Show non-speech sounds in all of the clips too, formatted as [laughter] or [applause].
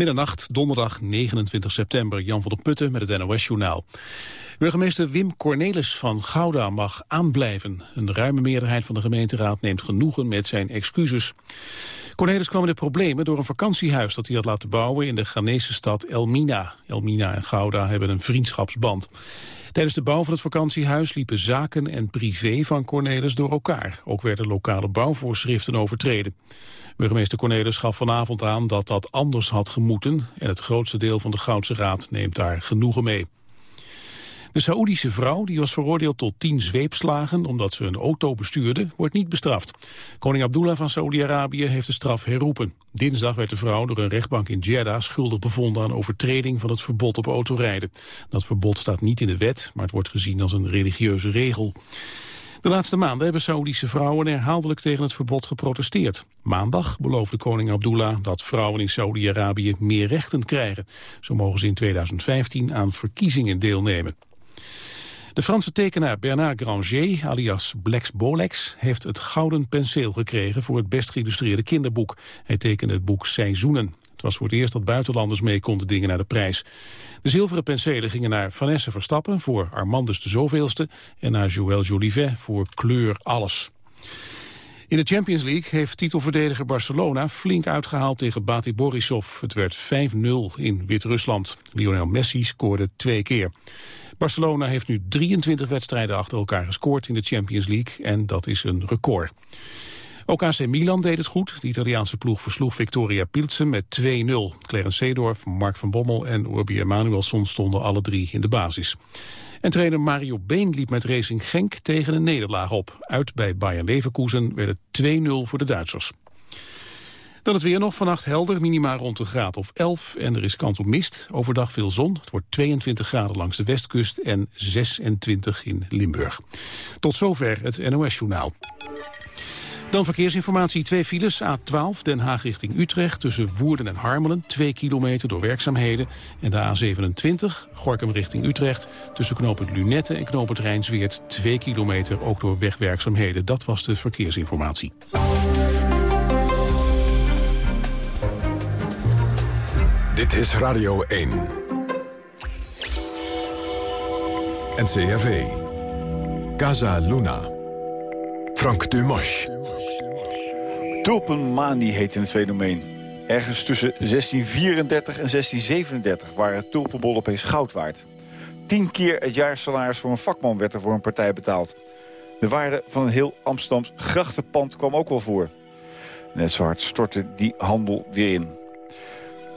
Middernacht, donderdag 29 september. Jan van der Putten met het NOS-journaal. Burgemeester Wim Cornelis van Gouda mag aanblijven. Een ruime meerderheid van de gemeenteraad neemt genoegen met zijn excuses. Cornelis kwam in de problemen door een vakantiehuis dat hij had laten bouwen in de Ghanese stad Elmina. Elmina en Gouda hebben een vriendschapsband. Tijdens de bouw van het vakantiehuis liepen zaken en privé van Cornelis door elkaar. Ook werden lokale bouwvoorschriften overtreden. Burgemeester Cornelis gaf vanavond aan dat dat anders had gemoeten... en het grootste deel van de Goudse Raad neemt daar genoegen mee. De Saoedische vrouw, die was veroordeeld tot tien zweepslagen omdat ze een auto bestuurde, wordt niet bestraft. Koning Abdullah van Saoedi-Arabië heeft de straf herroepen. Dinsdag werd de vrouw door een rechtbank in Jeddah schuldig bevonden aan overtreding van het verbod op autorijden. Dat verbod staat niet in de wet, maar het wordt gezien als een religieuze regel. De laatste maanden hebben Saoedische vrouwen herhaaldelijk tegen het verbod geprotesteerd. Maandag beloofde koning Abdullah dat vrouwen in Saoedi-Arabië meer rechten krijgen. Zo mogen ze in 2015 aan verkiezingen deelnemen. De Franse tekenaar Bernard Granger, alias Blex Bolex, heeft het Gouden Penseel gekregen voor het best geïllustreerde kinderboek. Hij tekende het boek Seizoenen. Het was voor het eerst dat buitenlanders mee konden dingen naar de prijs. De zilveren penselen gingen naar Vanessa Verstappen voor Armandus de Zoveelste en naar Joël Jolivet voor Kleur Alles. In de Champions League heeft titelverdediger Barcelona flink uitgehaald tegen Bati Borisov. Het werd 5-0 in Wit-Rusland. Lionel Messi scoorde twee keer. Barcelona heeft nu 23 wedstrijden achter elkaar gescoord in de Champions League en dat is een record. Ook AC Milan deed het goed. De Italiaanse ploeg versloeg Victoria Pilsen met 2-0. Clarence Seedorf, Mark van Bommel en Urbi Emanuelson stonden alle drie in de basis. En trainer Mario Been liep met Racing Genk tegen een nederlaag op. Uit bij Bayern Leverkusen werd het 2-0 voor de Duitsers. Dan het weer nog. Vannacht helder, minima rond een graad of 11. En er is kans op mist. Overdag veel zon. Het wordt 22 graden langs de westkust en 26 in Limburg. Tot zover het NOS-journaal. Dan verkeersinformatie, twee files. A12 Den Haag richting Utrecht tussen Woerden en Harmelen. Twee kilometer door werkzaamheden. En de A27 Gorkum richting Utrecht tussen knooppunt Lunette en knooppunt Rijnsweert. Twee kilometer ook door wegwerkzaamheden. Dat was de verkeersinformatie. Dit is Radio 1. NCRV. Casa Luna. Frank Dumas. Tulpenmanie heet het fenomeen. Ergens tussen 1634 en 1637 waren tulpenbollen opeens goud waard. Tien keer het jaarsalaris voor een vakman werd er voor een partij betaald. De waarde van een heel Amsterdams grachtenpand kwam ook wel voor. Net zo hard stortte die handel weer in.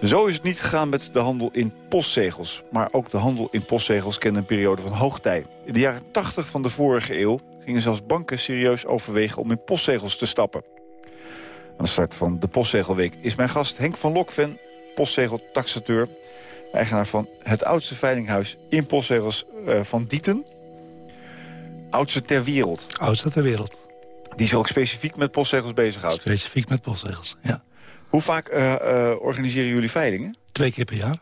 Zo is het niet gegaan met de handel in postzegels. Maar ook de handel in postzegels kende een periode van hoogtij. In de jaren 80 van de vorige eeuw gingen zelfs banken serieus overwegen om in postzegels te stappen. Aan de start van de Postzegelweek is mijn gast Henk van Lokven, postzegeltaxateur. Eigenaar van het oudste veilinghuis in postzegels uh, van Dieten. Oudste ter wereld. Oudste ter wereld. Die zich ook specifiek met postzegels bezighoudt. Specifiek met postzegels, ja. Hoe vaak uh, uh, organiseren jullie veilingen? Twee keer per jaar.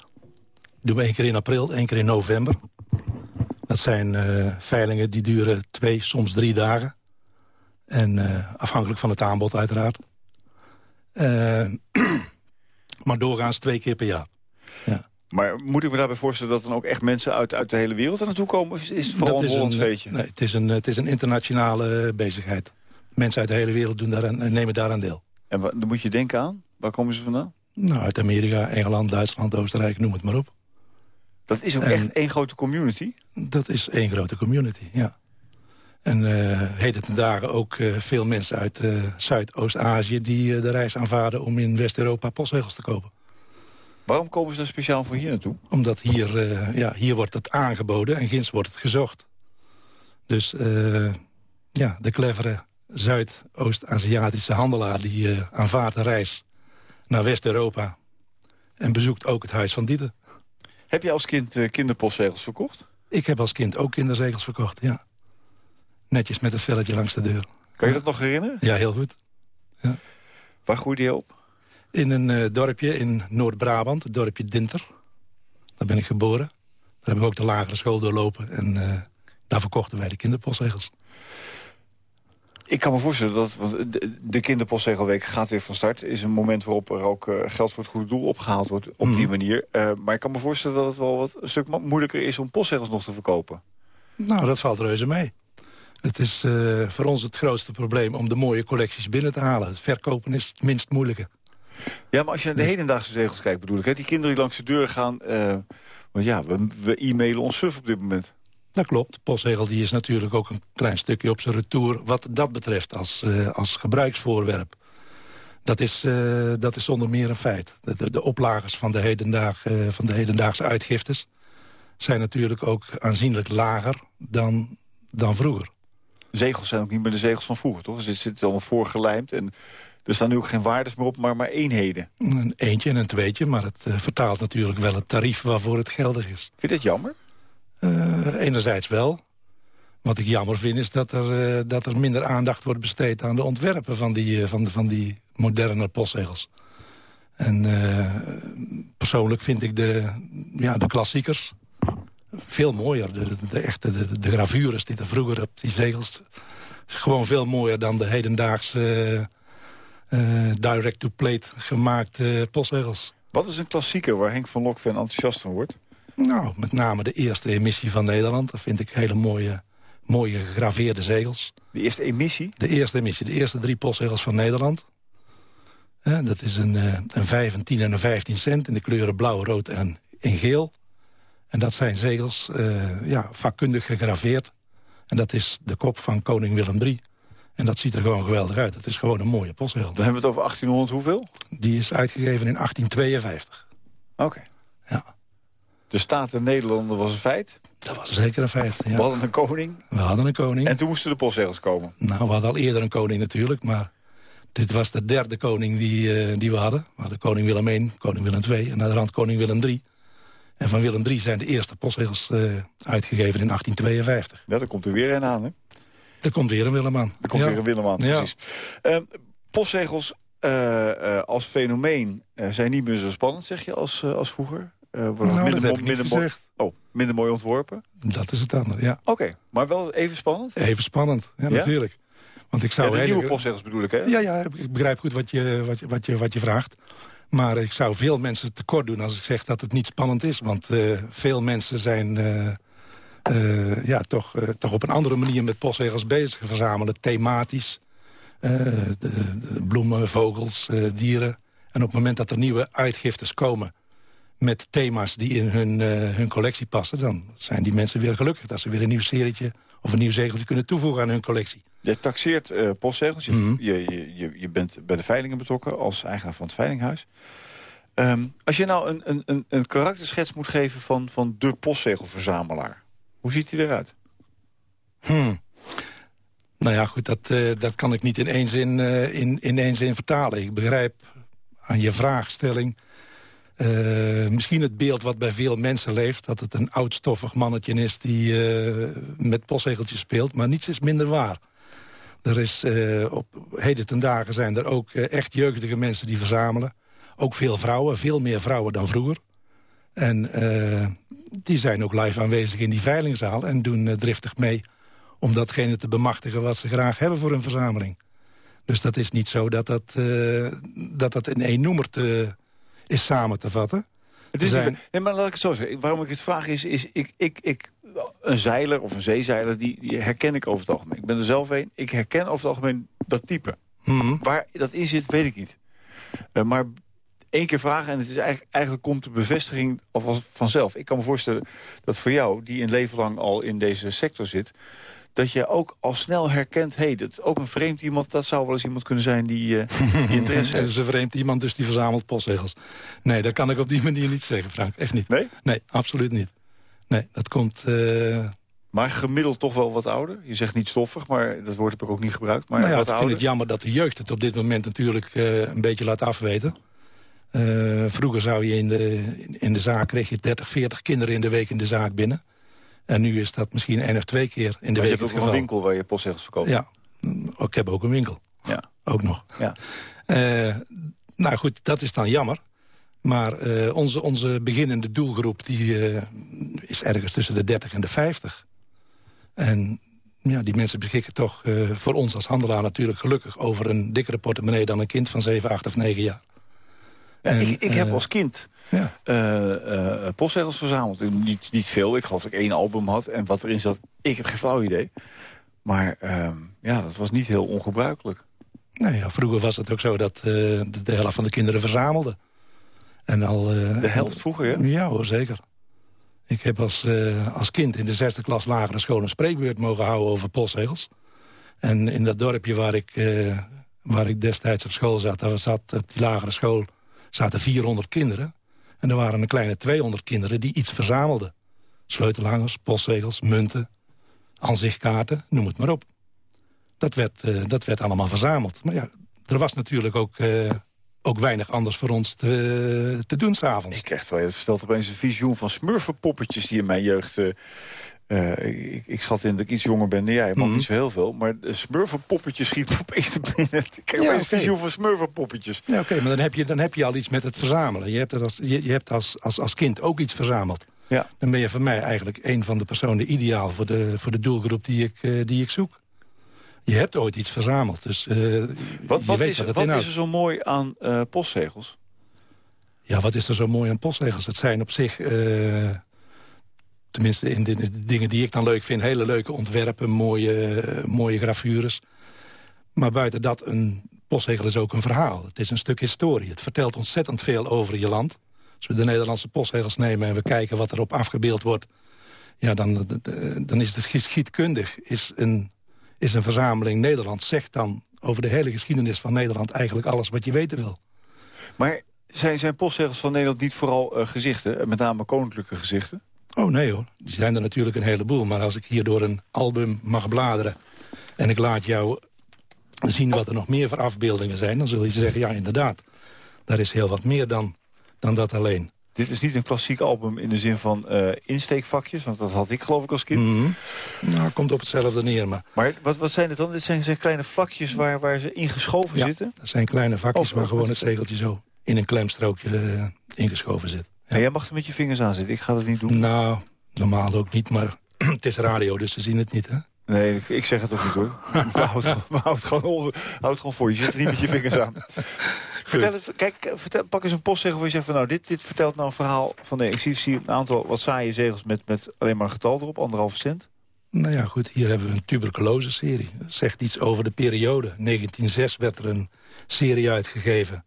Doen we één keer in april, één keer in november. Dat zijn uh, veilingen die duren twee, soms drie dagen. En afhankelijk van het aanbod uiteraard. [clears throat] maar doorgaans twee keer per jaar. Ja. Maar moet ik me daarbij voorstellen dat dan ook echt mensen uit, uit de hele wereld er naartoe komen? Of is het vooral een Hollands feestje? Nee, het is, een, het is een internationale bezigheid. Mensen uit de hele wereld doen daar nemen daaraan deel. En wat, dan moet je denken aan? Waar komen ze vandaan? Nou, uit Amerika, Engeland, Duitsland, Oostenrijk, noem het maar op. Dat is ook echt één grote community? Dat is één grote community, ja. En uh, heden ten dagen ook uh, veel mensen uit uh, Zuidoost-Azië... die de reis aanvaarden om in West-Europa postzegels te kopen. Waarom komen ze dan speciaal voor hier naartoe? Omdat hier, ja, hier wordt het aangeboden en ginds wordt het gezocht. Dus ja, de clevere Zuidoost-Aziatische handelaar... die aanvaardt een reis naar West-Europa... en bezoekt ook het Huis van Dieten. Heb je als kind uh, kinderpostzegels verkocht? Ik heb als kind ook kinderzegels verkocht, ja. Netjes met het velletje langs de deur. Kan je dat nog herinneren? Ja, heel goed. Ja. Waar groeide je op? In een uh, dorpje in Noord-Brabant, het dorpje Dinter. Daar ben ik geboren. Daar heb ik ook de lagere school doorlopen. En daar verkochten wij de kinderpostzegels. Ik kan me voorstellen dat want de, de kinderpostzegelweek gaat weer van start. is een moment waarop er ook uh, geld voor het goede doel opgehaald wordt op die mhm. manier. Uh, maar ik kan me voorstellen dat het wel wat een stuk moeilijker is om postzegels nog te verkopen. Nou, dat valt reuze mee. Het is uh, voor ons het grootste probleem om de mooie collecties binnen te halen. Het verkopen is het minst moeilijke. Ja, maar als je naar de dus... hedendaagse zegels kijkt bedoel ik... Hè, die kinderen die langs de deur gaan... want ja, we, we e-mailen ons suf op dit moment. Dat klopt. De postzegel die is natuurlijk ook een klein stukje op zijn retour... wat dat betreft als, uh, als gebruiksvoorwerp. Dat is, uh, dat is zonder meer een feit. De, de, de oplagers van de, hedendaag, uh, van de hedendaagse uitgiftes... zijn natuurlijk ook aanzienlijk lager dan, dan vroeger. Zegels zijn ook niet meer de zegels van vroeger, toch? Dus zit allemaal voorgelijmd en... Er staan nu ook geen waardes meer op, maar maar eenheden. Een eentje en een tweetje, maar het vertaalt natuurlijk wel het tarief waarvoor het geldig is. Vind je dat jammer? Uh, enerzijds wel. Wat ik jammer vind is dat er, uh, dat er minder aandacht wordt besteed... aan de ontwerpen van die, uh, van, van die moderne postzegels. En persoonlijk vind ik de, ja, de klassiekers veel mooier. De, de, echte de, de, gravures die er vroeger op die zegels... gewoon veel mooier dan de hedendaagse direct-to-plate gemaakte postzegels. Wat is een klassieker waar Henk van Lokven enthousiast van wordt? Nou, met name de eerste emissie van Nederland. Dat vind ik hele mooie, mooie gegraveerde zegels. De eerste emissie? De eerste emissie. De eerste drie postzegels van Nederland. dat is een, eh, een 5, een 10 en een 15 cent in de kleuren blauw, rood en in geel. En dat zijn zegels uh, ja, vakkundig gegraveerd. En dat is de kop van koning Willem III. En dat ziet er gewoon geweldig uit. Het is gewoon een mooie postzegel. Dan hebben we het over 1800 hoeveel? Die is uitgegeven in 1852. Oké. Ja. De Staten Nederlanden was een feit? Dat was zeker een feit, ja. We hadden een koning? We hadden een koning. En toen moesten de postzegels komen? Nou, we hadden al eerder een koning natuurlijk, maar... Dit was de derde koning die, uh, die we hadden. We hadden koning Willem I, koning Willem II en naar de rand koning Willem III. En van Willem III zijn de eerste postzegels uh, uitgegeven in 1852. Ja, daar komt er weer een aan, hè? Er komt weer een Willem aan. Er komt weer een Willem aan, precies. Uh, postzegels uh, als fenomeen zijn niet meer zo spannend, zeg je, als, als vroeger? Uh, nou, minder, minder mooi, oh, minder mooi ontworpen? Dat is het andere, ja. Oké, maar wel even spannend? Even spannend, ja, natuurlijk. Want ik zou ja, de nieuwe postzegels bedoel ik, hè? Ja, ja, ik begrijp goed wat je, wat, je, wat, je, wat je vraagt. Maar ik zou veel mensen tekort doen als ik zeg dat het niet spannend is. Want uh, veel mensen zijn uh, uh, ja, toch, toch op een andere manier met postzegels bezig. Verzamelen thematisch. De, de bloemen, vogels, dieren. En op het moment dat er nieuwe uitgiftes komen met thema's die in hun, uh, hun collectie passen... dan zijn die mensen weer gelukkig dat ze weer een nieuw serietje of een nieuw zegeltje kunnen toevoegen aan hun collectie. Je taxeert uh, postzegels, je, mm je, je, je, bent bij de veilingen betrokken als eigenaar van het veilinghuis. Um, als je nou een, een, een, een karakterschets moet geven van, van de postzegelverzamelaar... hoe ziet hij eruit? Hmm. Nou ja, goed, dat, uh, dat kan ik niet in één, zin, in, in één zin vertalen. Ik begrijp aan je vraagstelling uh, misschien het beeld wat bij veel mensen leeft... dat het een oudstoffig mannetje is die uh, met postzegeltjes speelt. Maar niets is minder waar. Er is, uh, op heden ten dagen zijn er ook echt jeugdige mensen die verzamelen. Ook veel vrouwen, veel meer vrouwen dan vroeger. En die zijn ook live aanwezig in die veilingzaal... en doen driftig mee om datgene te bemachtigen wat ze graag hebben voor hun verzameling. Dus dat is niet zo dat dat, dat, dat in één noemer te is samen te vatten. Het is zijn... nee, maar laat ik het zo zeggen. Waarom ik het vraag is, is ik, ik, ik, een zeiler of een zeezeiler, die, die herken ik over het algemeen. Ik ben er zelf een. Ik herken over het algemeen dat type. Mhm. Waar dat in zit, weet ik niet. Uh, maar één keer vragen en het is eigenlijk, eigenlijk komt de bevestiging alvast vanzelf. Ik kan me voorstellen dat voor jou, die een leven lang al in deze sector zit dat je ook al snel herkent... hé, hey, dat ook een vreemd iemand, dat zou wel eens iemand kunnen zijn die, uh, die [laughs] interesse heeft. is een vreemd iemand, dus die verzamelt postzegels. Nee, dat kan ik op die manier niet zeggen, Frank. Echt niet. Nee? Nee, absoluut niet. Nee, dat komt... Uh... Maar gemiddeld toch wel wat ouder? Je zegt niet stoffig, maar dat woord heb ik ook niet gebruikt. Maar nou ja, wat ik vind het jammer dat de jeugd het op dit moment natuurlijk uh, een beetje laat afweten. Uh, vroeger zou je in de, in de zaak kreeg je 30, 40 kinderen in de week in de zaak binnen. En nu is dat misschien één of twee keer in de maar week je hebt ook een winkel waar je postzegels verkoopt? Ja, ik heb ook een winkel. Ja. [laughs] Ook nog. Ja. Uh, nou goed, dat is dan jammer. Maar uh, onze, onze beginnende doelgroep die, uh, is ergens tussen de 30 en de 50. En ja, die mensen beschikken toch voor ons als handelaar natuurlijk gelukkig... over een dikkere portemonnee dan een kind van 7, 8 of 9 jaar. Ja, en, ik, ik heb als kind ja. uh, postzegels verzameld. Niet, niet veel, ik geloof dat ik één album had. En wat erin zat, ik heb geen flauw idee. Maar ehm, ja, dat was niet heel ongebruikelijk. Nou ja, vroeger was het ook zo dat de, de helft van de kinderen verzamelden. En al, de helft vroeger, ja? Ja hoor, zeker. Ik heb als, uh, als kind in de zesde klas lagere school... een spreekbeurt mogen houden over postzegels. En in dat dorpje waar ik, uh, waar ik destijds op school zat... daar zat op die lagere school zaten 400 kinderen. En er waren een kleine 200 kinderen die iets verzamelden. Sleutelhangers, postzegels, munten, aanzichtkaarten, noem het maar op. Dat werd, uh, dat werd allemaal verzameld. Maar ja, er was natuurlijk ook ook weinig anders voor ons te, te doen s'avonds. Ik krijg wel, het stelt opeens een visioen van smurfenpoppetjes... die in mijn jeugd... Uh, ik, ik schat in dat ik iets jonger ben dan jij, maar mm -hmm. niet zo heel veel. Maar smurfenpoppetjes schiet [laughs] opeens te binnen. Ik krijg ja, een visioen van smurfenpoppetjes. Ja, oké, maar dan heb, je, dan heb je al iets met het verzamelen. Je hebt, als, je, je hebt als, als, als kind ook iets verzameld. Ja. Dan ben je voor mij eigenlijk een van de personen ideaal... voor de, voor de doelgroep die ik, uh, die ik zoek je hebt ooit iets verzameld. Dus uh, wat, wat, is, wat, wat is er zo mooi aan postzegels? Ja, wat is er zo mooi aan postzegels? Het zijn op zich, tenminste in de, dingen die ik dan leuk vind... hele leuke ontwerpen, mooie, mooie gravures. Maar buiten dat, een postzegel is ook een verhaal. Het is een stuk historie. Het vertelt ontzettend veel over je land. Als we de Nederlandse postzegels nemen en we kijken wat erop afgebeeld wordt... ja, dan, dan is het geschiedkundig is een is een verzameling Nederland. Zegt dan over de hele geschiedenis van Nederland eigenlijk alles wat je weten wil. Maar zijn, zijn postzegels van Nederland niet vooral uh, gezichten? Met name koninklijke gezichten? Oh nee hoor, die zijn er natuurlijk een heleboel. Maar als ik hier door een album mag bladeren... en ik laat jou zien wat er nog meer voor afbeeldingen zijn... dan zul je zeggen, ja inderdaad, daar is heel wat meer dan, dan dat alleen. Dit is niet een klassiek album in de zin van uh, insteekvakjes. Want dat had ik geloof ik als kind. Mm -hmm. Nou, komt op hetzelfde neer. Maar, maar wat, wat zijn het dan? Dit zijn, zijn kleine vakjes waar, waar ze ingeschoven ja, zitten? dat zijn kleine vakjes oh, waar gewoon het zegeltje zo in een klemstrookje uh, ingeschoven zit. En jij mag er met je vingers aan zitten. Ik ga dat niet doen. Nou, normaal ook niet. Maar [clears throat] het is radio, dus ze zien het niet, hè? Nee, ik, ik zeg het ook niet hoor. [laughs] houd, houd, gewoon, houd gewoon voor. Je zit er niet met je vingers aan. [laughs] Vertel het, kijk, vertel, pak eens een postzegel waar je zegt van nou, dit, dit vertelt nou een verhaal van nee, ik zie, zie een aantal wat saaie zegels met, met alleen maar een getal erop, anderhalve cent. Nou ja, goed, hier hebben we een tuberculose-serie. Dat zegt iets over de periode. 1906 werd er een serie uitgegeven...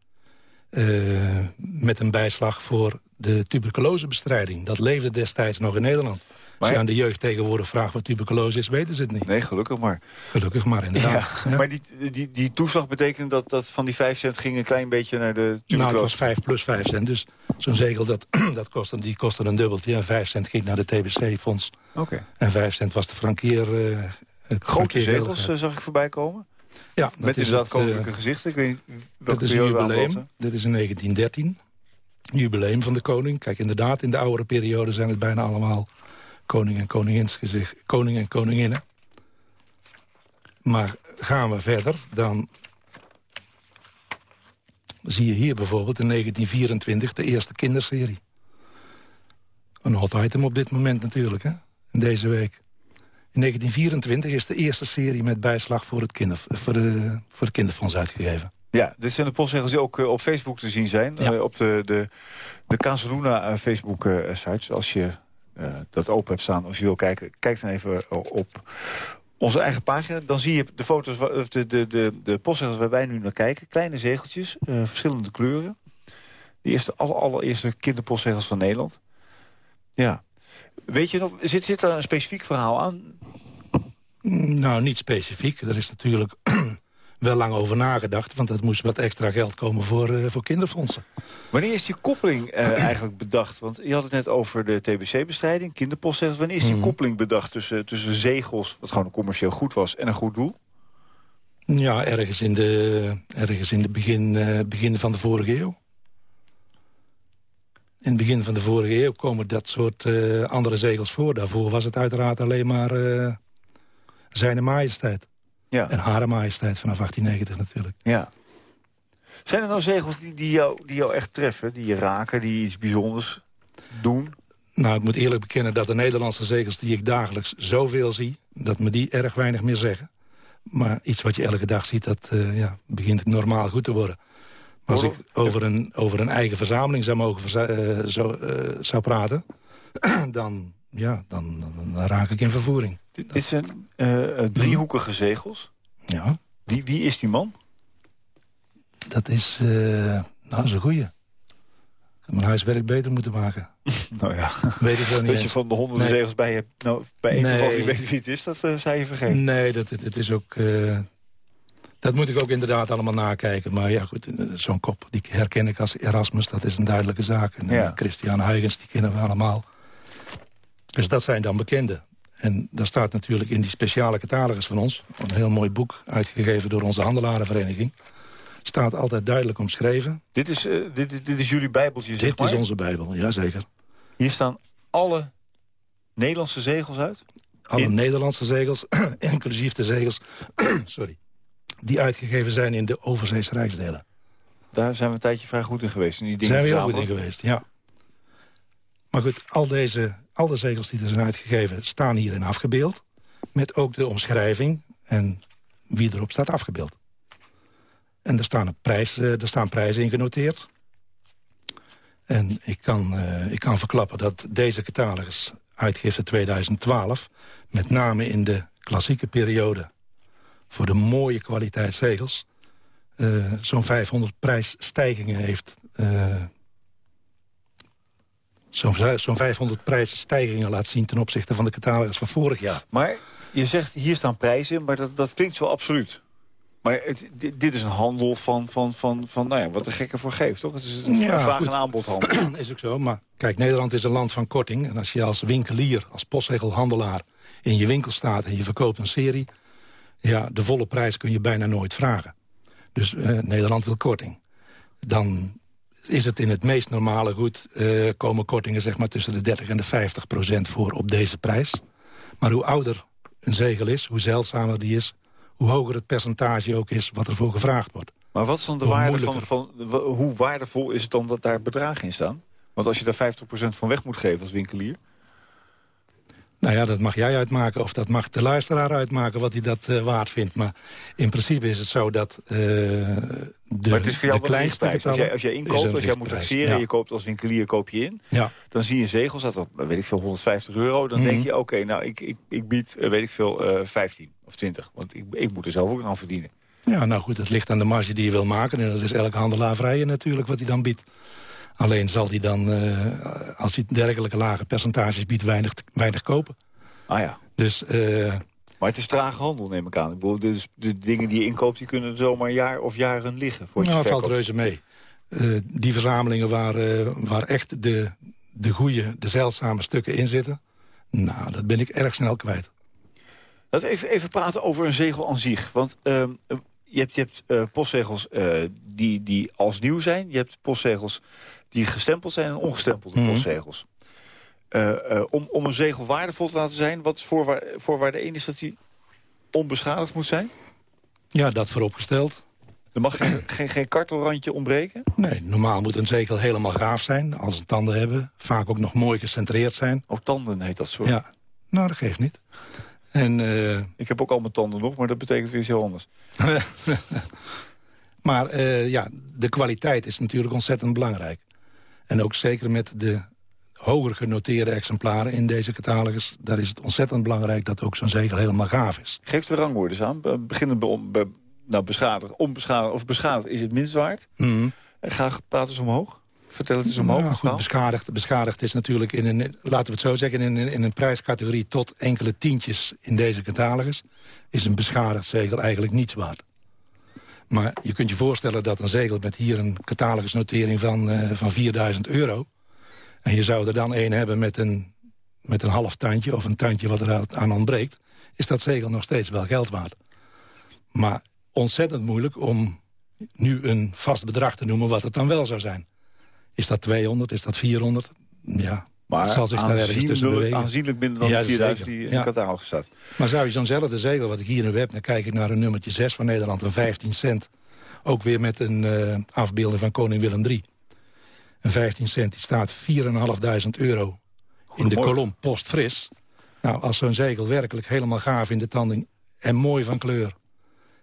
Uh, met een bijslag voor de tuberculosebestrijding. Dat leefde destijds nog in Nederland. Als je aan de jeugd tegenwoordig vraagt wat tuberculose is, weten ze het niet. Nee, gelukkig maar. Gelukkig maar, inderdaad. Ja, Maar die, die, die toeslag betekent dat, dat van die 5 cent ging een klein beetje naar de tuberculose? Nou, het was 5 plus 5 cent. Dus zo'n zegel, dat, [clears throat] dat kostte, die kostte een dubbeltje. En 5 cent ging naar de TBC-fonds. Oké. En 5 cent was de frankeer... Uh, Grote zegels uh, zag ik voorbij komen? Ja, Met inderdaad koninklijke uh, gezichten. Ik weet niet welke dat is een jubileum. Dit is in 1913. Jubileum van de koning. Kijk, inderdaad, in de oudere periode zijn het bijna allemaal koning en koningins gezicht, koning en koninginnen. Maar gaan we verder, dan zie je hier bijvoorbeeld in 1924 de eerste kinderserie. Een hot item op dit moment natuurlijk, hè? in deze week. In 1924 is de eerste serie met bijslag voor het, kinder, voor de, voor het kinderfonds uitgegeven. Ja, dit zijn de postzegels die ook uh, op Facebook te zien zijn. Ja. Uh, op de, de, de Casaluna uh, Facebook-sites. Als je dat open hebt staan. Als je wil kijken, kijk dan even op onze eigen pagina. Dan zie je de foto's, of de, de, de, de postzegels waar wij nu naar kijken. Kleine zegeltjes, verschillende kleuren. De eerste, aller, allereerste kinderpostzegels van Nederland. Ja. Weet je nog, zit, zit er een specifiek verhaal aan? Nou, niet specifiek. Er is natuurlijk wel lang over nagedacht. Want het moest wat extra geld komen voor, uh, voor kinderfondsen. Wanneer is die koppeling uh, [clears throat] eigenlijk bedacht? Want je had het net over de TBC-bestrijding, kinderpostzegels. Wanneer is die mm. koppeling bedacht tussen, tussen zegels, wat gewoon een commercieel goed was, en een goed doel? Ja, ergens in de, ergens in de begin, uh, begin van de vorige eeuw. In het begin van de vorige eeuw komen dat soort andere zegels voor. Daarvoor was het uiteraard alleen maar zijn majesteit. Ja. En Hare Majesteit vanaf 1890 natuurlijk. Ja. Zijn er nou zegels die, die, jou, die jou echt treffen, die je raken, die iets bijzonders doen? Nou, ik moet eerlijk bekennen dat de Nederlandse zegels die ik dagelijks zoveel zie... dat me die erg weinig meer zeggen. Maar iets wat je elke dag ziet, dat uh, ja, begint normaal goed te worden. Maar als ik over een, over een eigen verzameling zou mogen uh, zo, uh, zou praten... [clears throat] dan, ja, dan, dan, raak ik in vervoering. Dit, dit zijn driehoekige zegels? Ja. Wie, wie is die man? Dat is, nou, dat is een goeie mijn huiswerk beter moeten maken. [laughs] nou ja, weet ik wel niet Dat je van de honderden nee. zegels bij hebt, nou, bij één nee. toevallig weet wie het is, dat uh, zei je vergeten. Nee, dat, het, het is ook... Uh, dat moet ik ook inderdaad allemaal nakijken. Maar ja, goed, eh, zo'n kop, die herken ik als Erasmus, dat is een duidelijke zaak. En ja. Christian Huygens, die kennen we allemaal. Dus dat zijn dan bekenden. En daar staat natuurlijk in die speciale catalogus van ons... een heel mooi boek uitgegeven door onze handelarenvereniging staat altijd duidelijk omschreven. Dit is, uh, dit, dit, is jullie bijbeltje, dit zeg maar? is onze bijbel, ja zeker. Hier staan alle Nederlandse zegels uit? Alle in... Nederlandse zegels, [clears throat] inclusief de zegels... [clears throat] sorry, die uitgegeven zijn in de overzeese rijksdelen. Daar zijn we een tijdje vrij goed in geweest. In die dingen zijn we heel goed in geweest, ja. Maar goed, al, deze, al de zegels die er zijn uitgegeven staan hierin afgebeeld. Met ook de omschrijving en wie erop staat afgebeeld. En er staan, prijs, eh, er staan prijzen in genoteerd. En ik kan, uh, ik kan verklappen dat deze catalogus, uitgifte 2012... met name in de klassieke periode... voor de mooie kwaliteit zegels... Uh, zo'n 500 prijsstijgingen heeft... zo'n zo 500 prijsstijgingen laat zien... ten opzichte van de catalogus van vorig jaar. Maar je zegt, hier staan prijzen in, maar dat, dat klinkt zo absoluut. Maar het, dit is een handel van, van, van, van nou ja, wat de gekke voor geeft, toch? Het is een ja, vraag- en aanbodhandel. [clears throat] is ook zo, maar kijk, Nederland is een land van korting. En als je als winkelier, als postregelhandelaar in je winkel staat... en je verkoopt een serie, ja, de volle prijs kun je bijna nooit vragen. Dus eh, Nederland wil korting. Dan is het in het meest normale goed... Uh, komen kortingen zeg maar tussen de 30 en de 50 procent voor op deze prijs. Maar hoe ouder een zegel is, hoe zeldzamer die is hoe hoger het percentage ook is wat ervoor gevraagd wordt. Maar wat is dan de waarde van, van, hoe waardevol is het dan dat daar bedragen in staan? Want als je daar 50% van weg moet geven als winkelier... Nou ja, dat mag jij uitmaken of dat mag de luisteraar uitmaken wat hij dat uh, waard vindt. Maar in principe is het zo dat uh, de, maar het is voor jou. Als jij, als jij inkoopt, als jij moet taxeren, ja. je koopt als winkelier koop je in. Ja. Dan zie je een zegel, staat op, weet ik veel, 150 euro. Dan mm -hmm. denk je, oké, okay, nou, ik, ik, ik bied, weet ik veel, uh, 15 of 20. Want ik, ik moet er zelf ook aan verdienen. Ja, nou goed, het ligt aan de marge die je wil maken. En dat is elke handelaar vrije natuurlijk wat hij dan biedt. Alleen zal hij dan, uh, als hij dergelijke lage percentages biedt, weinig, weinig kopen. Ah ja. Dus, uh, maar het is trage handel, neem ik aan. Ik bedoel, dus de dingen die je inkoopt, die kunnen zomaar een jaar of jaren liggen. Voor nou, valt reuze mee. Uh, die verzamelingen waar, uh, waar echt de, de goede, de zeldzame stukken in zitten... nou, dat ben ik erg snel kwijt. Laten we even, even praten over een zegel aan zich. Want uh, je hebt, je hebt postzegels die, die als nieuw zijn. Je hebt postzegels die gestempeld zijn en ongestempelde mm -hmm. postzegels. Uh, uh, om, om een zegel waardevol te laten zijn... wat voorwaar, voorwaarde 1 is dat hij onbeschadigd moet zijn? Ja, dat vooropgesteld. Er mag geen, [clears throat] geen, geen kartelrandje ontbreken? Nee, normaal moet een zegel helemaal gaaf zijn. Als ze tanden hebben. Vaak ook nog mooi gecentreerd zijn. Ook tanden heet dat soort? Ja, nou dat geeft niet. En, uh... Ik heb ook al mijn tanden nog, maar dat betekent weer iets heel anders. [laughs] maar ja, de kwaliteit is natuurlijk ontzettend belangrijk. En ook zeker met de hoger genoteerde exemplaren in deze catalogus... daar is het ontzettend belangrijk dat ook zo'n zegel helemaal gaaf is. Geef de rangwoorden aan. Beginnen bij, bij nou, beschadigd, onbeschadigd of beschadigd is het minst waard. Mm. Ga praten eens omhoog. Vertel het eens omhoog. Nou, goed, beschadigd, beschadigd is natuurlijk, in een, laten we het zo zeggen... In een, in een prijscategorie tot enkele tientjes in deze catalogus... is een beschadigd zegel eigenlijk niets waard. Maar je kunt je voorstellen dat een zegel met hier een catalogusnotering van, uh, van 4000 euro... En je zou er dan één hebben met een, met een half tandje... of een tandje wat er aan ontbreekt... is dat zegel nog steeds wel geld waard. Maar ontzettend moeilijk om nu een vast bedrag te noemen... wat het dan wel zou zijn. Is dat 200, is dat 400? Ja, maar het zal zich daar ergens tussen bewegen. aanzienlijk minder dan ja, de 4000 die in ja. catalogus staat. Maar zou je zo'nzelfde zegel, wat ik hier nu heb... dan kijk ik naar een nummertje 6 van Nederland, een 15 cent... ook weer met een uh, afbeelding van koning Willem III... Een 15 cent die staat 4.500 euro in de kolom postfris. Nou, als zo'n zegel werkelijk helemaal gaaf in de tanden en mooi van kleur...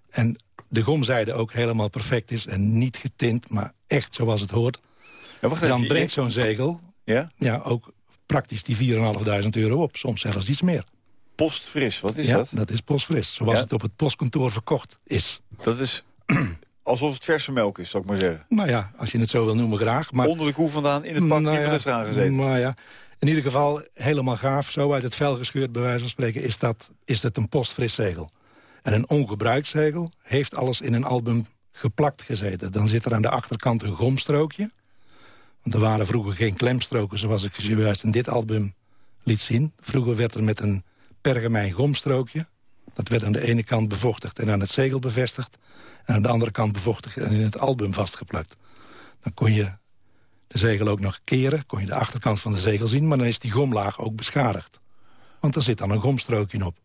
en de gomzijde ook helemaal perfect is en niet getint... maar echt zoals het hoort... Ja, dan brengt zo'n zegel Ja? ja, ook praktisch die 4.500 euro op. Soms zelfs iets meer. Postfris, wat is ja, dat? dat is postfris. Zoals Ja? het op het postkantoor verkocht is. Dat is [clears throat] alsof het verse melk is, zou ik maar zeggen. Nou ja, als je het zo wil noemen, graag. Maar, Onder de koe vandaan in het pak, Nou ja, heeft eraan gezeten. Maar ja, in ieder geval helemaal gaaf. Zo uit het vel gescheurd, bij wijze van spreken, is dat, is dat een postfris zegel. En een ongebruikt zegel heeft alles in een album geplakt gezeten. Dan zit er aan de achterkant een gomstrookje. Want er waren vroeger geen klemstroken, zoals ik ze juist in dit album liet zien. Vroeger werd er met een pergamijn gomstrookje. Dat werd aan de ene kant bevochtigd en aan het zegel bevestigd. En aan de andere kant bevochtigd en in het album vastgeplakt. Dan kon je de zegel ook nog keren, kon je de achterkant van de zegel zien... maar dan is die gomlaag ook beschadigd. Want er zit dan een gomstrookje op.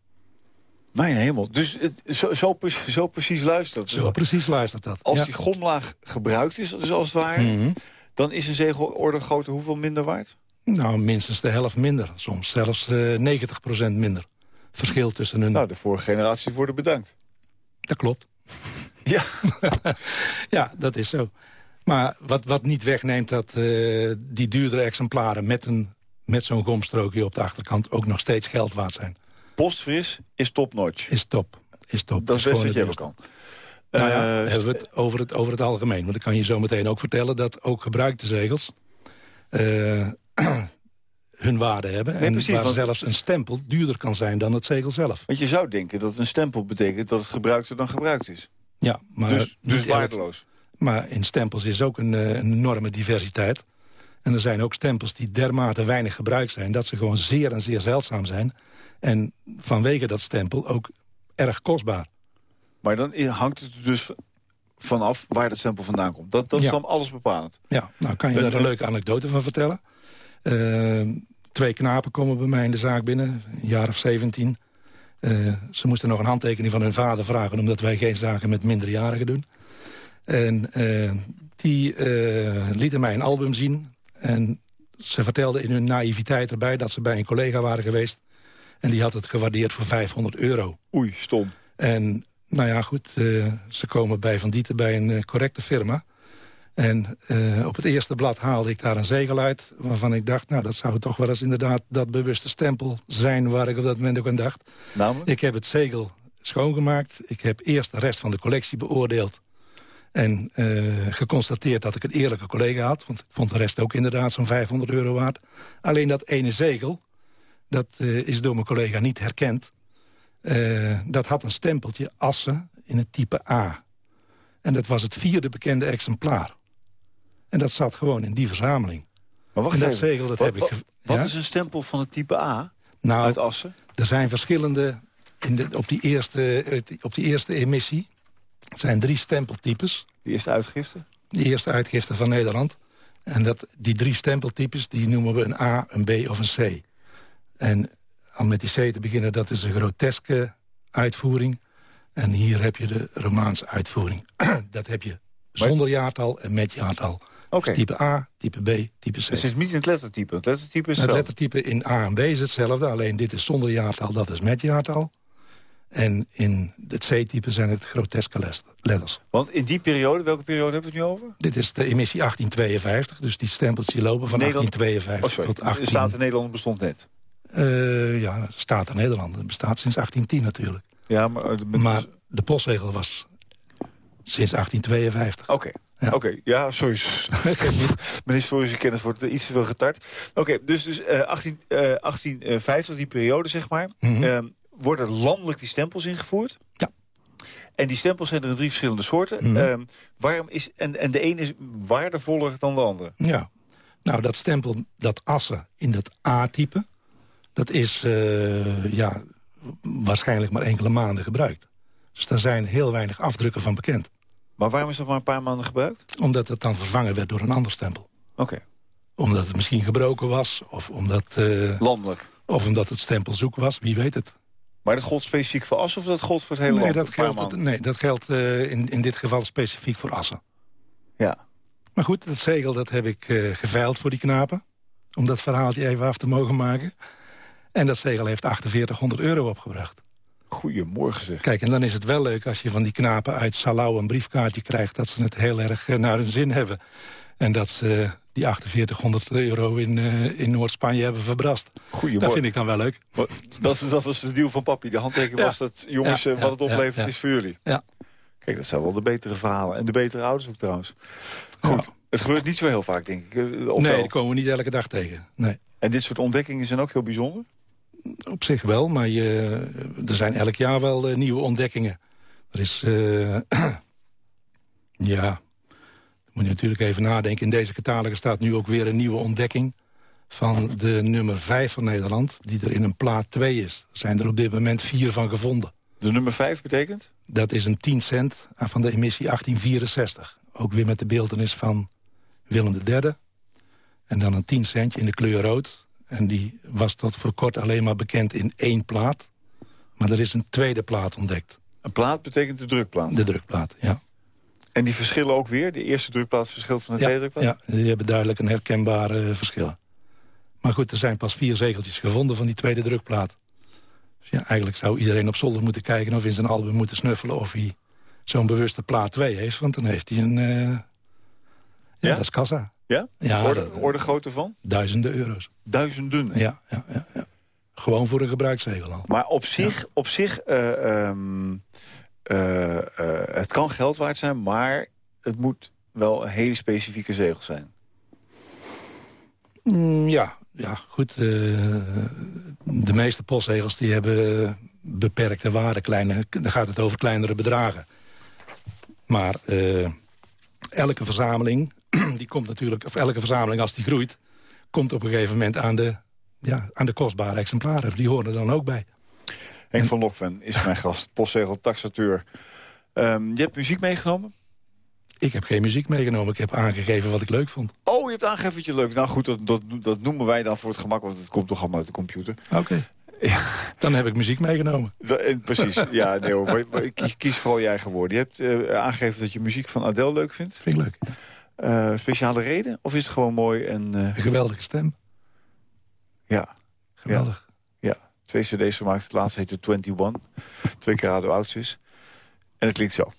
Mijn hemel. Dus het, zo, zo, pre- zo precies luistert. Zo precies luistert dat. Als Ja. die gomlaag gebruikt is, dus als het ware... Mhm. Dan is een zegelorde grootte hoeveel minder waard? Nou, minstens de helft minder. Soms zelfs eh 90% minder. Verschil tussen een... Nou, de vorige generaties worden bedankt. Dat klopt. [laughs] Ja. [laughs] Ja, dat is zo. Maar wat, wat niet wegneemt dat eh, die duurdere exemplaren... met, een, met zo'n gomstrookje op de achterkant ook nog steeds geld waard zijn. Postfris is top-notch. Is top. Is top. Dat is best wat je hebben kan. Nou ja, Eh, hebben we het over, het over het algemeen. Want ik kan je zo meteen ook vertellen dat ook gebruikte zegels... eh, [clears throat] hun waarde hebben. en precies, waar want- zelfs een stempel duurder kan zijn dan het zegel zelf. Want je zou denken dat een stempel betekent dat het gebruikter dan gebruikt is. Ja, maar, dus dus waardeloos. maar in stempels is ook een, eh, een enorme diversiteit. En er zijn ook stempels die dermate weinig gebruikt zijn... dat ze gewoon zeer en zeer zeldzaam zijn. En vanwege dat stempel ook erg kostbaar. Maar dan hangt het er dus vanaf waar dat stempel vandaan komt. Dat, dat is Ja. dan alles bepalend. Ja, nou kan je daar een leuke anekdote van vertellen. Eh, twee knapen komen bij mij in de zaak binnen, een jaar of 17. Eh, ze moesten nog een handtekening van hun vader vragen... omdat wij geen zaken met minderjarigen doen. En eh, die lieten mij een album zien. En ze vertelden in hun naïviteit erbij... dat ze bij een collega waren geweest. En die had het gewaardeerd voor 500 euro. Oei, stom. En nou ja, goed, eh, ze komen bij Van Dieten bij een eh, correcte firma. En eh, op het eerste blad haalde ik daar een zegel uit... waarvan ik dacht, nou, dat zou toch wel eens inderdaad... dat bewuste stempel zijn waar ik op dat moment ook aan dacht. Namelijk? Ik heb het zegel schoongemaakt. Ik heb eerst de rest van de collectie beoordeeld. En geconstateerd dat ik een eerlijke collega had. Want ik vond de rest ook inderdaad zo'n 500 euro waard. Alleen dat ene zegel, dat is door mijn collega niet herkend. Eh, dat had een stempeltje Assen in het type A. En dat was het vierde bekende exemplaar. En dat zat gewoon in die verzameling. Maar wacht en dat even. zegel, dat Wat- heb ik... wat- ge- Wat Ja? is een stempel van het type A Nou, uit Assen? er zijn verschillende... In de, op, die eerste, op die eerste emissie zijn drie stempeltypes. Die eerste uitgifte? De eerste uitgifte van Nederland. En dat, die drie stempeltypes die noemen we een A, een B of een C. En om met die C te beginnen, dat is een groteske uitvoering. En hier heb je de Romaanse uitvoering. [clears throat] dat heb je zonder jaartal en met jaartal. Dus type A, type B, type C. Het is niet het lettertype. Het lettertype is Het lettertype in A en B is hetzelfde. Alleen dit is zonder jaartal, dat is met jaartal. En in het C-type zijn het groteske letters. Want in die periode, welke periode hebben we het nu over? Dit is de emissie 1852. Dus die stempels die lopen van Nederland- 1852 Oh, sorry. tot 18... De Staten Nederland bestond net. Eh, ja, Staten Nederland. Het bestaat sinds 1810 natuurlijk. Ja, maar... eh, de- Maar de postzegel was sinds 1852. Oké. Ja. Oké, ja, sorry. [laughs] Mijn historische kennis wordt iets te veel getart. Oké, dus, dus eh, 18, eh, 1850, die periode zeg maar... Mhm. ehm, worden landelijk die stempels ingevoerd. Ja. En die stempels zijn er in drie verschillende soorten. Mhm. Ehm, waarom is, en, en de ene is waardevoller dan de andere. Ja. Nou, dat stempel, dat assen in dat A-type... dat is eh, ja, waarschijnlijk maar enkele maanden gebruikt. Dus daar zijn heel weinig afdrukken van bekend. Maar waarom is dat maar een paar maanden gebruikt? Omdat het dan vervangen werd door een ander stempel. Oké, Omdat het misschien gebroken was, of omdat, eh, landelijk. of omdat het stempel zoek was, wie weet het. Maar dat gold specifiek voor Assen of dat gold voor het hele Nee, land? dat geldt, maanden? nee, dat geldt eh, in, in dit geval specifiek voor assen. Ja. Maar goed, dat zegel dat heb ik eh geveild voor die knapen. om dat verhaaltje even af te mogen maken. En dat zegel heeft 4800 euro opgebracht. Goedemorgen zeg. Kijk, en dan is het wel leuk als je van die knapen uit Salau een briefkaartje krijgt... dat ze het heel erg naar hun zin hebben. En dat ze die 4800 euro in, uh, in Noord-Spanje hebben verbrast. Goedemorgen. Dat vind ik dan wel leuk. Dat, dat was de deal van papi. De handtekening was dat, jongens, wat het oplevert is voor jullie. Ja. Kijk, dat zijn wel de betere verhalen. En de betere ouders ook trouwens. Goed. Het gebeurt niet zo heel vaak, denk ik. Eh, of nee, die komen we niet elke dag tegen. Nee. En dit soort ontdekkingen zijn ook heel bijzonder? Op zich wel, maar je, er zijn elk jaar wel uh, nieuwe ontdekkingen. Er is... Uh, [clears throat] ja, moet je natuurlijk even nadenken. In deze catalogus staat nu ook weer een nieuwe ontdekking... van de nummer 5 van Nederland, die er in een plaat 2 is. Er zijn er op dit moment vier van gevonden. De nummer 5 betekent? Dat is een 10 cent van de emissie 1864. Ook weer met de beeldenis van Willem III. En dan een 10 centje in de kleur rood. En die was tot voor kort alleen maar bekend in één plaat. Maar er is een tweede plaat ontdekt. Een plaat betekent de drukplaat? De drukplaat, ja. En die verschillen ook weer? De eerste drukplaat verschilt van de tweede drukplaat? Ja, die hebben duidelijk een herkenbare uh, verschil. Maar goed, er zijn pas vier zegeltjes gevonden van die tweede drukplaat. Dus ja, eigenlijk zou iedereen op zolder moeten kijken... of in zijn album moeten snuffelen of hij zo'n bewuste plaat 2 heeft. Want dan heeft hij een... Uh, ja, ja, dat is kassa. Ja? ja orde, orde grootte van? Duizenden euro's. Duizenden? Ja, ja, ja. ja. Gewoon voor een gebruikszegel al. Maar op zich, op zich uh, um, uh, het kan geld waard zijn, maar het moet wel een hele specifieke zegel zijn. Mm, ja, ja, goed. de meeste postzegels die hebben beperkte waarde. Kleine, dan gaat het over kleinere bedragen. Maar elke verzameling [clears throat] die komt natuurlijk, of elke verzameling als die groeit... komt op een gegeven moment aan de, ja, aan de kostbare exemplaren. Die horen er dan ook bij. Henk van Lokven is [laughs] mijn gast, postzegel, taxateur. Um, je hebt muziek meegenomen? Ik heb geen muziek meegenomen. Ik heb aangegeven wat ik leuk vond. Oh, je hebt aangegeven wat je leuk Nou goed, dat, dat, dat, noemen wij dan voor het gemak... want het komt toch allemaal uit de computer. Oké. Ja. Dan heb ik muziek meegenomen. precies, ja, nee hoor. Kies, kies vooral je eigen woorden. Je hebt uh, aangegeven dat je muziek van Adele leuk vindt. Vind ik leuk. Uh, speciale reden? Of is het gewoon mooi? En, uh... Een geweldige stem. Ja. Geweldig. Ja, ja. twee cd's gemaakt. Het laatste heette 21. Twee keer Radio Ouds is. En het klinkt zo.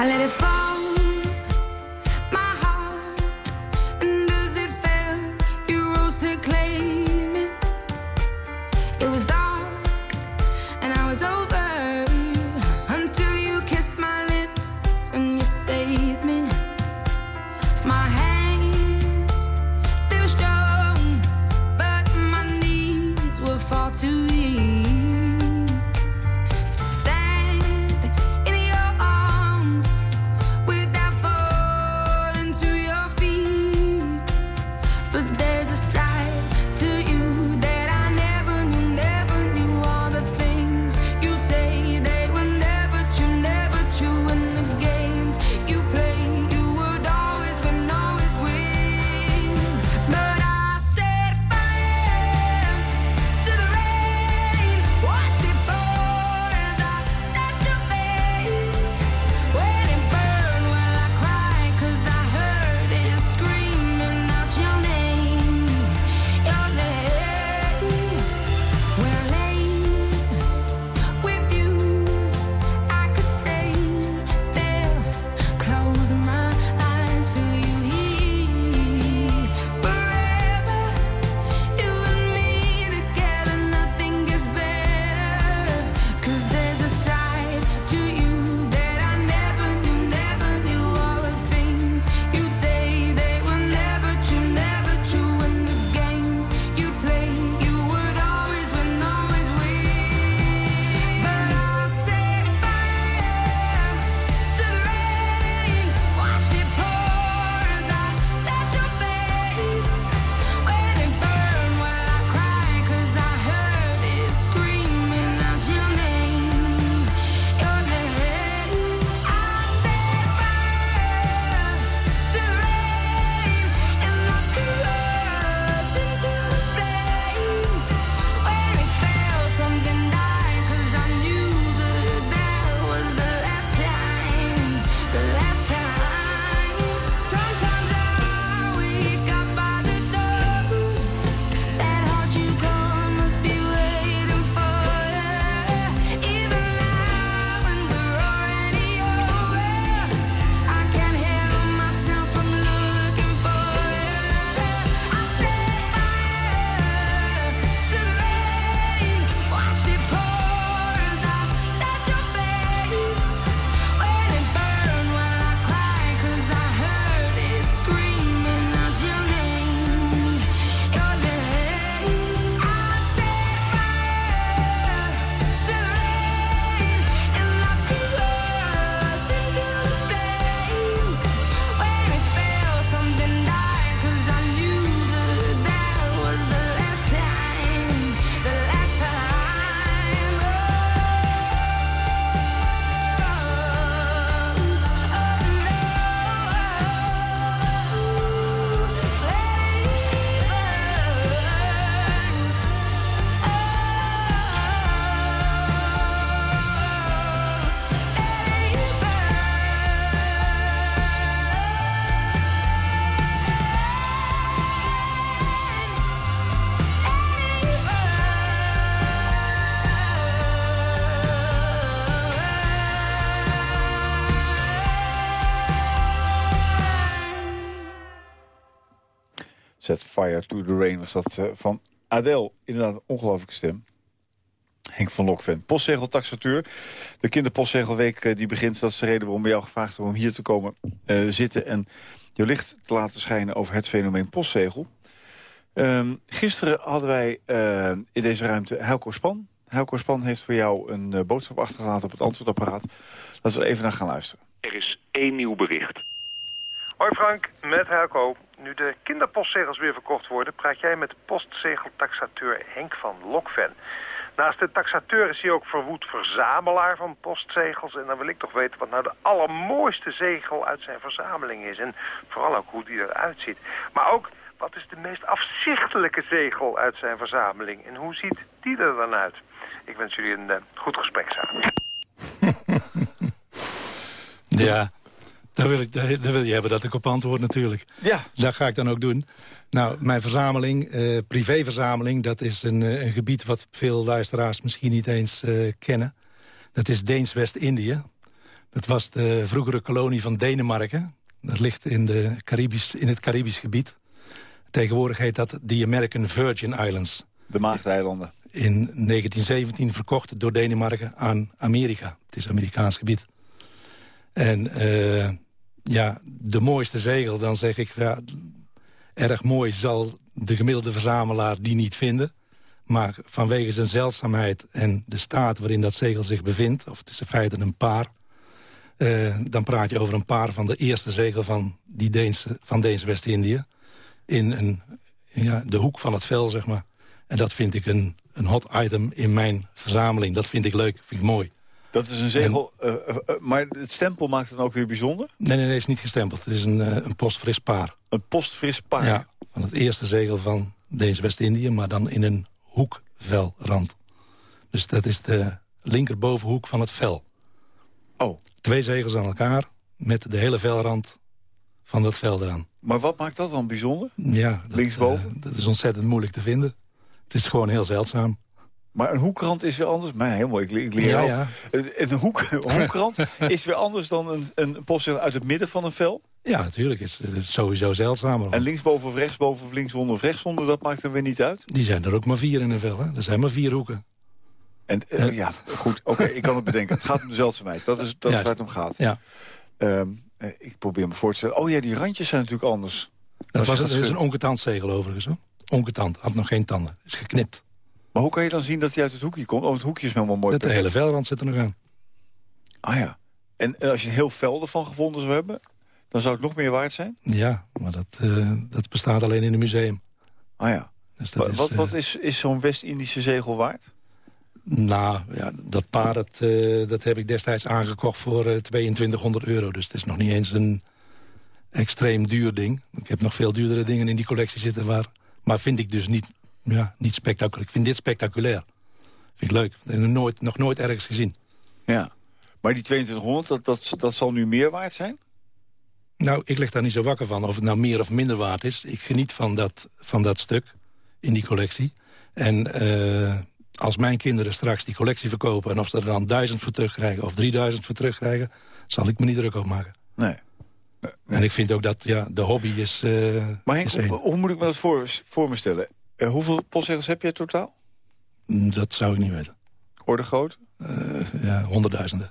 I let it fall. Fire to the Rain was dat van Adele. Inderdaad, een ongelooflijke stem. Henk van Lokven, postzegeltaxatuur. De kinderpostzegelweek die begint. Dat is de reden waarom we jou gevraagd hebben om hier te komen zitten... en je licht te laten schijnen over het fenomeen postzegel. Um, gisteren hadden wij in deze ruimte Helco Span. Helco Span heeft voor jou een boodschap achtergelaten op het antwoordapparaat. Laten we even naar gaan luisteren. Er is één nieuw bericht. Hoi Frank, met Helco. Nu de kinderpostzegels weer verkocht worden... praat jij met postzegeltaxateur Henk van Lokven. Naast de taxateur is hij ook verwoed verzamelaar van postzegels. En dan wil ik toch weten wat nou de allermooiste zegel uit zijn verzameling is. En vooral ook hoe die eruit ziet. Maar ook wat is de meest afzichtelijke zegel uit zijn verzameling? En hoe ziet die er dan uit? Ik wens jullie een uh, goed gesprek samen. [laughs] ja, daar wil, ik, daar, wil je hebben dat ik op antwoord natuurlijk. Ja. Dat ga ik dan ook doen. Nou, mijn verzameling, uh, privéverzameling... dat is een, uh, een, gebied wat veel luisteraars misschien niet eens uh, kennen. Dat is Deens-West-Indië. Dat was de vroegere kolonie van Denemarken. Dat ligt in, de Caribisch, in het Caribisch gebied. Tegenwoordig heet dat de American Virgin Islands. De Maagdeilanden. In 1917 verkocht door Denemarken aan Amerika. Het is Amerikaans gebied. En uh, ja, de mooiste zegel, dan zeg ik... Ja, erg mooi zal de gemiddelde verzamelaar die niet vinden. Maar vanwege zijn zeldzaamheid en de staat waarin dat zegel zich bevindt... of het is in feite een paar... Uh, dan praat je over een paar van de eerste zegel van, die Deense, van Deens West-Indië in een, ja, de hoek van het vel, zeg maar. En dat vind ik een, een hot item in mijn verzameling. Dat vind ik leuk, vind ik mooi. Dat is een zegel, en, uh, uh, maar het stempel maakt het ook weer bijzonder? Nee, nee, nee, het is niet gestempeld. Het is een, uh, een postfris paar. Een postfris paar? Ja, van het eerste zegel van deze West-Indië, maar dan in een hoekvelrand. Dus dat is de linkerbovenhoek van het vel. Oh. Twee zegels aan elkaar met de hele velrand van dat vel eraan. Maar wat maakt dat dan bijzonder? Ja, dat, Linksboven? Dat is ontzettend moeilijk te vinden. Het is gewoon heel zeldzaam. Maar een hoekrand is weer anders. Maar helemaal, ik, ik leer ja. Een, hoek, een [laughs] is weer anders dan een, een postzegel uit het midden van een vel? Ja, natuurlijk. Het is, het is sowieso zeldzamer. En linksboven of rechtsboven of linksonder of rechtsonder, dat maakt er weer niet uit? Die zijn er ook maar vier in een vel. Hè? Er zijn maar vier hoeken. En uh, ja, goed. Oké, okay, [laughs] ik kan het bedenken. Het gaat om de zeldzaamheid. Dat is, dat is waar het om gaat. Ja. Um, ik probeer me voor te stellen. Oh ja, die randjes zijn natuurlijk anders. Dat, was, dat is een onketant zegel overigens. Hoor. Onketant, had nog geen tanden. Is geknipt. Maar hoe kan je dan zien dat hij uit het hoekje komt? Oh, het hoekje is helemaal mooi. Dat de hele velrand zit er nog aan. Ah ja. En als je een heel vel ervan gevonden zou hebben... dan zou het nog meer waard zijn? Ja, maar dat, uh, dat bestaat alleen in een museum. Ah ja. Dus wat is, wat, wat is, is zo'n West-Indische zegel waard? Nou, ja, dat paar dat, uh, dat heb ik destijds aangekocht voor 2200 euro. Dus het is nog niet eens een extreem duur ding. Ik heb nog veel duurdere dingen in die collectie zitten. Waar, maar vind ik dus niet, ja, niet spectaculair. Ik vind dit spectaculair. Vind ik leuk. Dat heb ik nooit, nog nooit ergens gezien. Ja. Maar die 2200, dat, dat, dat zal nu meer waard zijn? Nou, ik leg daar niet zo wakker van of het nou meer of minder waard is. Ik geniet van dat, van dat stuk in die collectie. En uh, als mijn kinderen straks die collectie verkopen... en of ze er dan duizend voor terugkrijgen of 3000 voor terugkrijgen... zal ik me niet druk op maken. Nee. nee. En ik vind ook dat ja, de hobby is uh, Maar Henk, is hoe, hoe, moet ik me dat voor, voor me stellen? Uh, hoeveel postzegels heb je totaal? Dat zou ik niet weten. Orde groot? Uh, ja, honderdduizenden.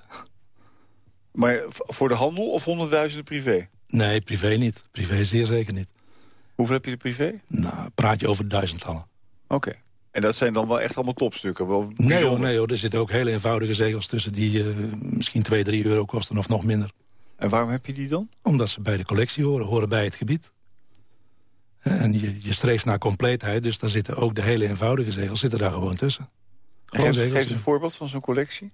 Maar voor de handel of honderdduizenden privé? Nee, privé niet. Privé zeer zeker niet. Hoeveel heb je de privé? Nou, praat je over duizendtallen. Oké. Okay. En dat zijn dan wel echt allemaal topstukken? Wel nee, hoor, nee hoor, er zitten ook hele eenvoudige zegels tussen... die uh, misschien 2, 3 euro kosten of nog minder. En waarom heb je die dan? Omdat ze bij de collectie horen, horen bij het gebied. En je, je streeft naar compleetheid, dus daar zitten ook de hele eenvoudige zegels zitten daar gewoon tussen. Gewoon geef, een voorbeeld van zo'n collectie.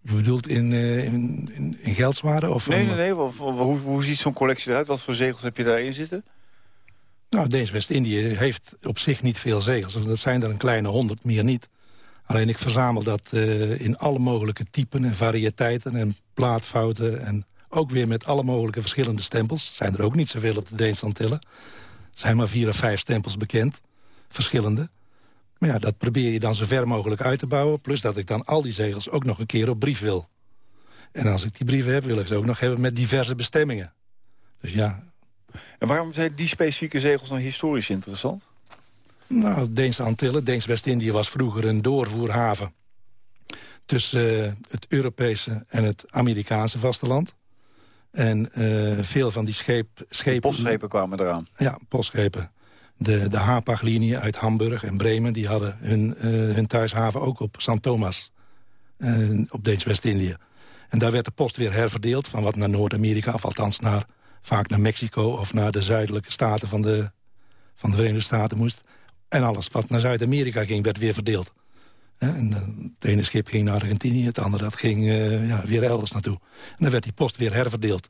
Je bedoelt in, uh, in, in, in geldswaarde? Of nee, nee, nee. Hoe, hoe, hoe ziet zo'n collectie eruit? Wat voor zegels heb je daarin zitten? Nou, Deens West-Indië heeft op zich niet veel zegels. Dat zijn er een kleine honderd, meer niet. Alleen ik verzamel dat uh, in alle mogelijke typen en variëteiten en plaatfouten. En ook weer met alle mogelijke verschillende stempels. Zijn er ook niet zoveel op de Deense Antillen. Zijn maar vier of vijf stempels bekend. Verschillende. Maar ja, dat probeer je dan zo ver mogelijk uit te bouwen. Plus dat ik dan al die zegels ook nog een keer op brief wil. En als ik die brieven heb, wil ik ze ook nog hebben met diverse bestemmingen. Dus ja, En waarom zijn die specifieke zegels dan historisch interessant? Nou, Deense Antillen, Deens-West-Indië was vroeger een doorvoerhaven... tussen eh, het Europese en het Amerikaanse vasteland. En eh, veel van die scheep, schepen... Postschepen kwamen eraan. Ja, postschepen. De, de Hapag-linie uit Hamburg en Bremen... die hadden hun, eh, hun thuishaven ook op St. Thomas, eh, op Deens-West-Indië. En daar werd de post weer herverdeeld... van wat naar Noord-Amerika, of althans naar, vaak naar Mexico... of naar de zuidelijke staten van de, van de Verenigde Staten moest. En alles wat naar Zuid-Amerika ging, werd weer verdeeld. En eh, het ene schip ging naar Argentinië, het andere dat ging eh, ja, weer elders naartoe. En dan werd die post weer herverdeeld.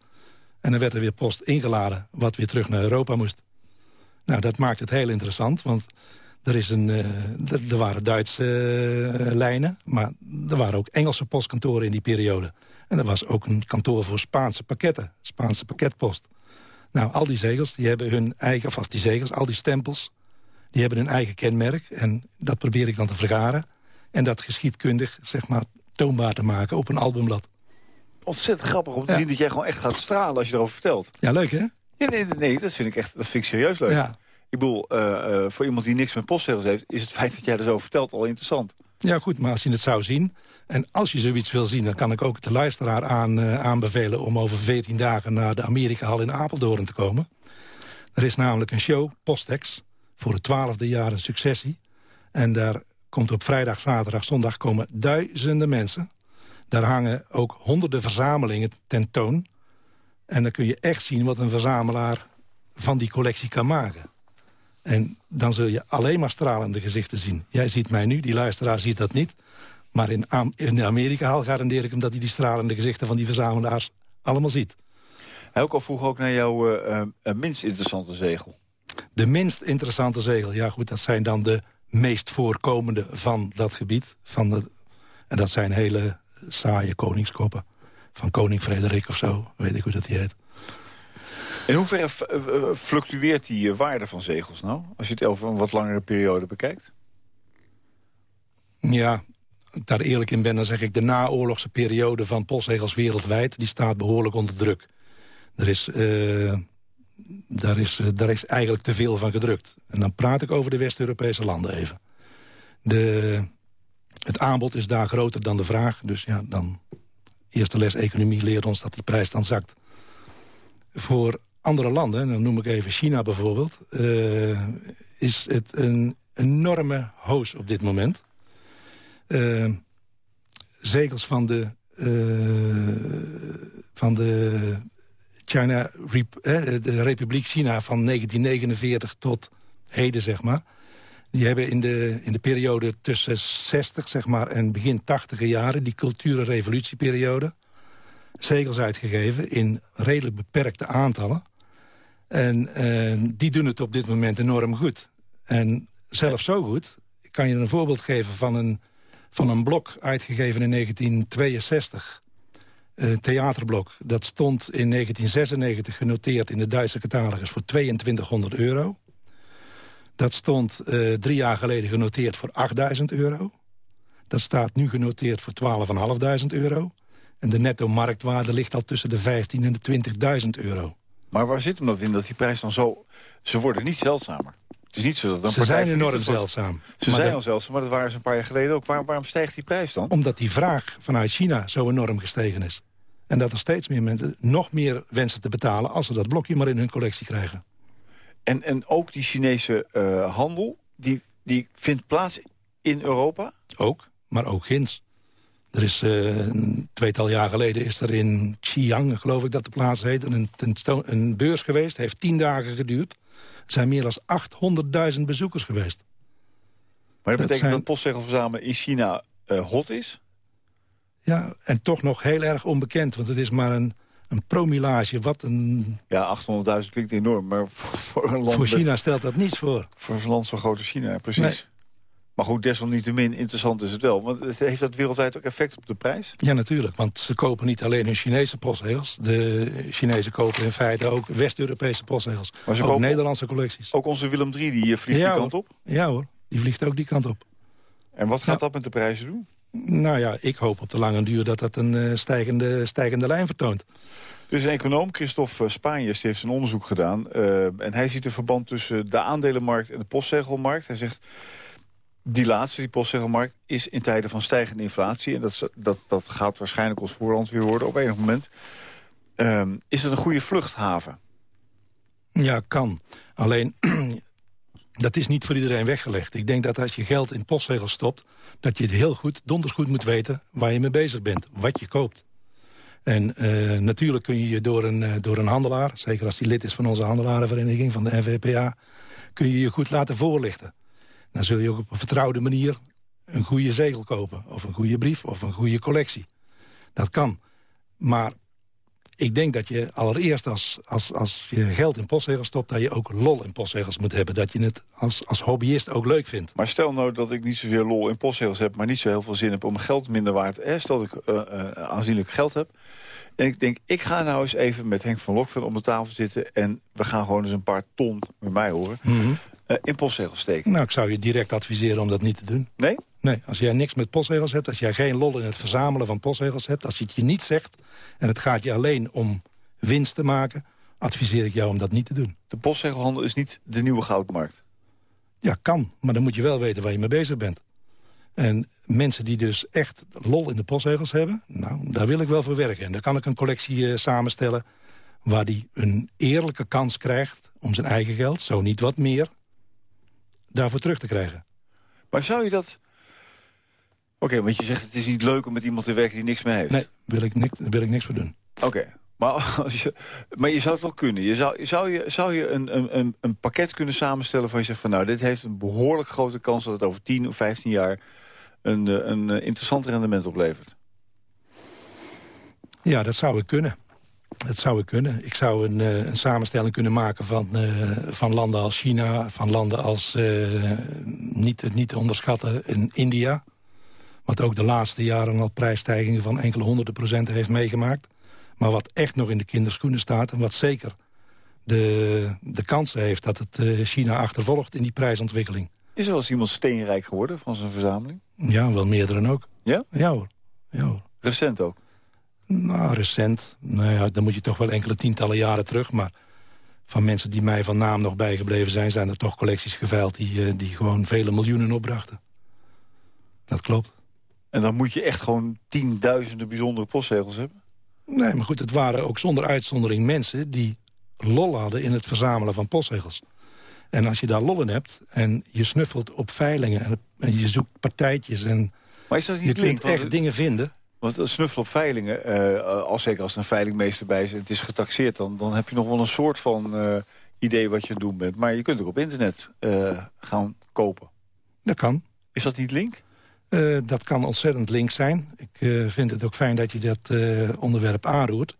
En dan werd er weer post ingeladen, wat weer terug naar Europa moest. Nou, dat maakt het heel interessant, want er, is een, eh, er, waren Duitse lijnen... maar er waren ook Engelse postkantoren in die periode. En er was ook een kantoor voor Spaanse pakketten, Spaanse pakketpost. Nou, al die zegels, die hebben hun eigen, of die zegels, al die stempels... die hebben hun eigen kenmerk en dat probeer ik dan te vergaren... en dat geschiedkundig, zeg maar, toonbaar te maken op een albumblad. Ontzettend grappig om te Ja. zien dat jij gewoon echt gaat stralen als je erover vertelt. Ja, leuk hè? Ja, nee, nee, nee, dat vind ik echt dat vind ik serieus leuk. Ja. Ik bedoel, eh, eh, voor iemand die niks met postzegels heeft... is het feit dat jij er zo over vertelt al interessant. Ja, goed, maar als je het zou zien... en als je zoiets wil zien, dan kan ik ook de luisteraar aan, eh, aanbevelen... om over 14 dagen naar de Amerika-hal in Apeldoorn te komen. Er is namelijk een show, Postex, voor het twaalfde jaar een successie. En daar komt op vrijdag, zaterdag, zondag komen duizenden mensen. Daar hangen ook honderden verzamelingen tentoon. En dan kun je echt zien wat een verzamelaar van die collectie kan maken. En dan zul je alleen maar stralende gezichten zien. Jij ziet mij nu, die luisteraar ziet dat niet. Maar in, Am- in de Amerika-hal garandeer ik hem... dat hij die stralende gezichten van die verzamelaars allemaal ziet. Helco vroeg ook naar jouw eh, eh, eh, minst interessante zegel. De minst interessante zegel, ja goed, dat zijn dan de meest voorkomende van dat gebied. Van de, en dat zijn hele saaie koningskoppen. Van koning Frederik of zo, weet ik hoe dat die heet. In hoeverre eh, eh, fluctueert die eh, waarde van zegels nou? Als je het over een wat langere periode bekijkt. Ja, daar eerlijk in ben, dan zeg ik... de naoorlogse periode van postzegels wereldwijd... die staat behoorlijk onder druk. Er is, daar, is, eh, daar is eigenlijk te veel van gedrukt. En dan praat ik over de West-Europese landen even. De, het aanbod is daar groter dan de vraag. Dus ja, dan... Eerste les economie leert ons dat de prijs dan zakt. Voor andere landen, en dan noem ik even China bijvoorbeeld... eh, is het een enorme hoos op dit moment eh, zegels van de, van de, China, de Republiek China van 1949 tot heden, zeg maar. Die hebben in de, in de periode tussen 60 zeg maar, en begin 80 jaren... die culturenrevolutieperiode, zegels uitgegeven... in redelijk beperkte aantallen. En eh, die doen het op dit moment enorm goed. En zelfs zo goed, ik kan je een voorbeeld geven van een, van een blok uitgegeven in 1962. Een theaterblok. Dat stond in 1996 genoteerd in de Duitse catalogus voor 2200 euro. Dat stond eh, drie jaar geleden genoteerd voor 8000 euro. Dat staat nu genoteerd voor 12.500 euro. En de netto marktwaarde ligt al tussen de 15 en de 20.000 euro. Maar waar zit hem dat in dat die prijs dan zo... Ze worden niet zeldzamer. Het is niet zo dat een Ze zijn enorm zeldzaam. Ze Maar zijn al zeldzaam, maar dat waren ze een paar jaar geleden ook. Waar- waarom stijgt die prijs dan? Omdat die vraag vanuit China zo enorm gestegen is. En dat er steeds meer mensen nog meer wensen te betalen... als ze dat blokje maar in hun collectie krijgen. En, en ook die Chinese eh, handel, die, die vindt plaats in Europa? Ook, maar ook ginds. Er is eh, een tweetal jaar geleden is er in Xi'an, geloof ik dat de plaats heet... een, tentoon- een beurs geweest, heeft tien dagen geduurd. Zijn meer dan 800.000 bezoekers geweest. Maar dat Dat betekent zijn- dat postzegel verzamelen in China eh, hot is? Ja, en toch nog heel erg onbekend, want het is maar een, een promillage. Wat een, Ja, 800.000 klinkt enorm, maar voor, [laughs] voor een land voor met- China stelt dat niets voor. voor een land zo groot als China, precies. Nee. Maar goed, desalniettemin interessant is het wel. Want heeft dat wereldwijd ook effect op de prijs? Ja, natuurlijk, want ze kopen niet alleen hun Chinese postzegels. De Chinezen kopen in feite ook West-Europese postzegels. Maar ze ook kopen- Nederlandse collecties. Ook onze Willem III die eh, vliegt Ja, die kant hoor. op. Ja hoor, die vliegt ook die kant op. En wat gaat Ja. dat met de prijzen doen? Nou ja, ik hoop op de lange duur dat dat een eh, stijgende, stijgende lijn vertoont. Er is een econoom, Christophe Spaanjes, die heeft een onderzoek gedaan. eh, en hij ziet een verband tussen de aandelenmarkt en de postzegelmarkt. Hij zegt, die laatste, die postzegelmarkt, is in tijden van stijgende inflatie. En dat, dat, dat gaat waarschijnlijk ons voorland weer worden op enig moment. Ehm, is het een goede vluchthaven? Ja, kan. Alleen, [clears throat] dat is niet voor iedereen weggelegd. Ik denk dat als je geld in postzegels stopt... dat je het heel goed, donders goed moet weten waar je mee bezig bent. Wat je koopt. En eh, natuurlijk kun je je door een, eh, door een handelaar... zeker als die lid is van onze handelarenvereniging, van de NVPA... kun je je goed laten voorlichten. Dan zul je ook op een vertrouwde manier een goede zegel kopen. Of een goede brief, of een goede collectie. Dat kan. Maar ik denk dat je allereerst als, als, als je geld in postzegels stopt... dat je ook lol in postzegels moet hebben. Dat je het als, als hobbyist ook leuk vindt. Maar stel nou dat ik niet zozeer lol in postzegels heb... maar niet zo heel veel zin heb om mijn geld minder waard... Eh, stel dat ik eh, eh, aanzienlijk geld heb... en ik denk, ik ga nou eens even met Henk van Lokven om de tafel zitten... en we gaan gewoon eens een paar ton, met mij horen... eh, in postzegels steken. Nou, ik zou je direct adviseren om dat niet te doen. Nee? Nee, als jij niks met postzegels hebt... als jij geen lol in het verzamelen van postzegels hebt... als je het je niet zegt en het gaat je alleen om winst te maken... adviseer ik jou om dat niet te doen. De postzegelhandel is niet de nieuwe goudmarkt. Ja, kan, maar dan moet je wel weten waar je mee bezig bent. En mensen die dus echt lol in de postzegels hebben... nou, daar wil ik wel voor werken. En dan kan ik een collectie eh, samenstellen... waar die een eerlijke kans krijgt om zijn eigen geld... zo niet wat meer, daarvoor terug te krijgen. Maar zou je dat... Oké, want je zegt het is niet leuk om met iemand te werken die niks meer heeft. Nee, wil ik, niks, wil ik niks voor doen. Oké, maar, als je, maar je zou het wel kunnen. Je zou, zou je, zou je een, een, een, pakket kunnen samenstellen van je zegt van... nou, dit heeft een behoorlijk grote kans dat het over 10 of 15 jaar... een, eh, een eh, interessant rendement oplevert. Ja, dat zou ik kunnen. Dat zou ik kunnen. Ik zou een, eh, een samenstelling kunnen maken van, eh, van landen als China... van landen als, eh, niet, niet te onderschatten, in India... wat ook de laatste jaren al prijsstijgingen van enkele honderden procenten heeft meegemaakt. Maar wat echt nog in de kinderschoenen staat... en wat zeker de, de kansen heeft dat het China achtervolgt in die prijsontwikkeling. Is er wel eens iemand steenrijk geworden van zijn verzameling? Ja, wel meerdere ook. Ja? Ja hoor. Ja, hoor. Recent ook? Nou, recent. Nou ja, dan moet je toch wel enkele tientallen jaren terug. Maar van mensen die mij van naam nog bijgebleven zijn... zijn er toch collecties geveild die, eh, die gewoon vele miljoenen opbrachten. Dat klopt. En dan moet je echt gewoon tienduizenden bijzondere postzegels hebben? Nee, maar goed, het waren ook zonder uitzondering mensen... die lol hadden in het verzamelen van postzegels. En als je daar lol in hebt en je snuffelt op veilingen... en, je zoekt partijtjes en Maar is dat je niet link? kunt echt dingen vinden... Want een snuffel op veilingen, eh, als, zeker als er een veilingmeester bij is... het is getaxeerd, dan, dan heb je nog wel een soort van eh, idee wat je aan het doen bent. Maar je kunt ook op internet eh, gaan kopen. Dat kan. Is dat niet link? Dat kan ontzettend link zijn. Ik vind het ook fijn dat je dat onderwerp aanroert.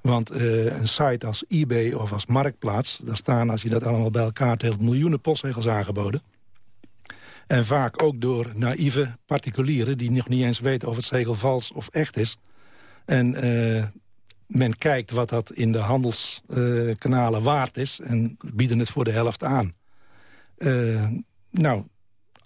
Want een site als eBay of als Marktplaats... daar staan, als je dat allemaal bij elkaar telt... miljoenen postzegels aangeboden. En vaak ook door naïeve particulieren... die nog niet eens weten of het zegel vals of echt is. En eh, men kijkt wat dat in de handelskanalen waard is... en bieden het voor de helft aan. Eh, nou,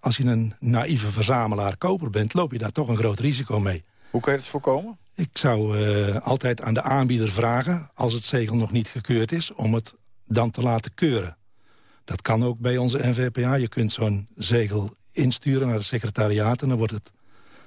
als je een naïeve verzamelaar-koper bent... loop je daar toch een groot risico mee. Hoe kan je dat voorkomen? Ik zou eh, altijd aan de aanbieder vragen, als het zegel nog niet gekeurd is... om het dan te laten keuren. Dat kan ook bij onze NVPA. Je kunt zo'n zegel insturen naar het secretariaat... en dan wordt het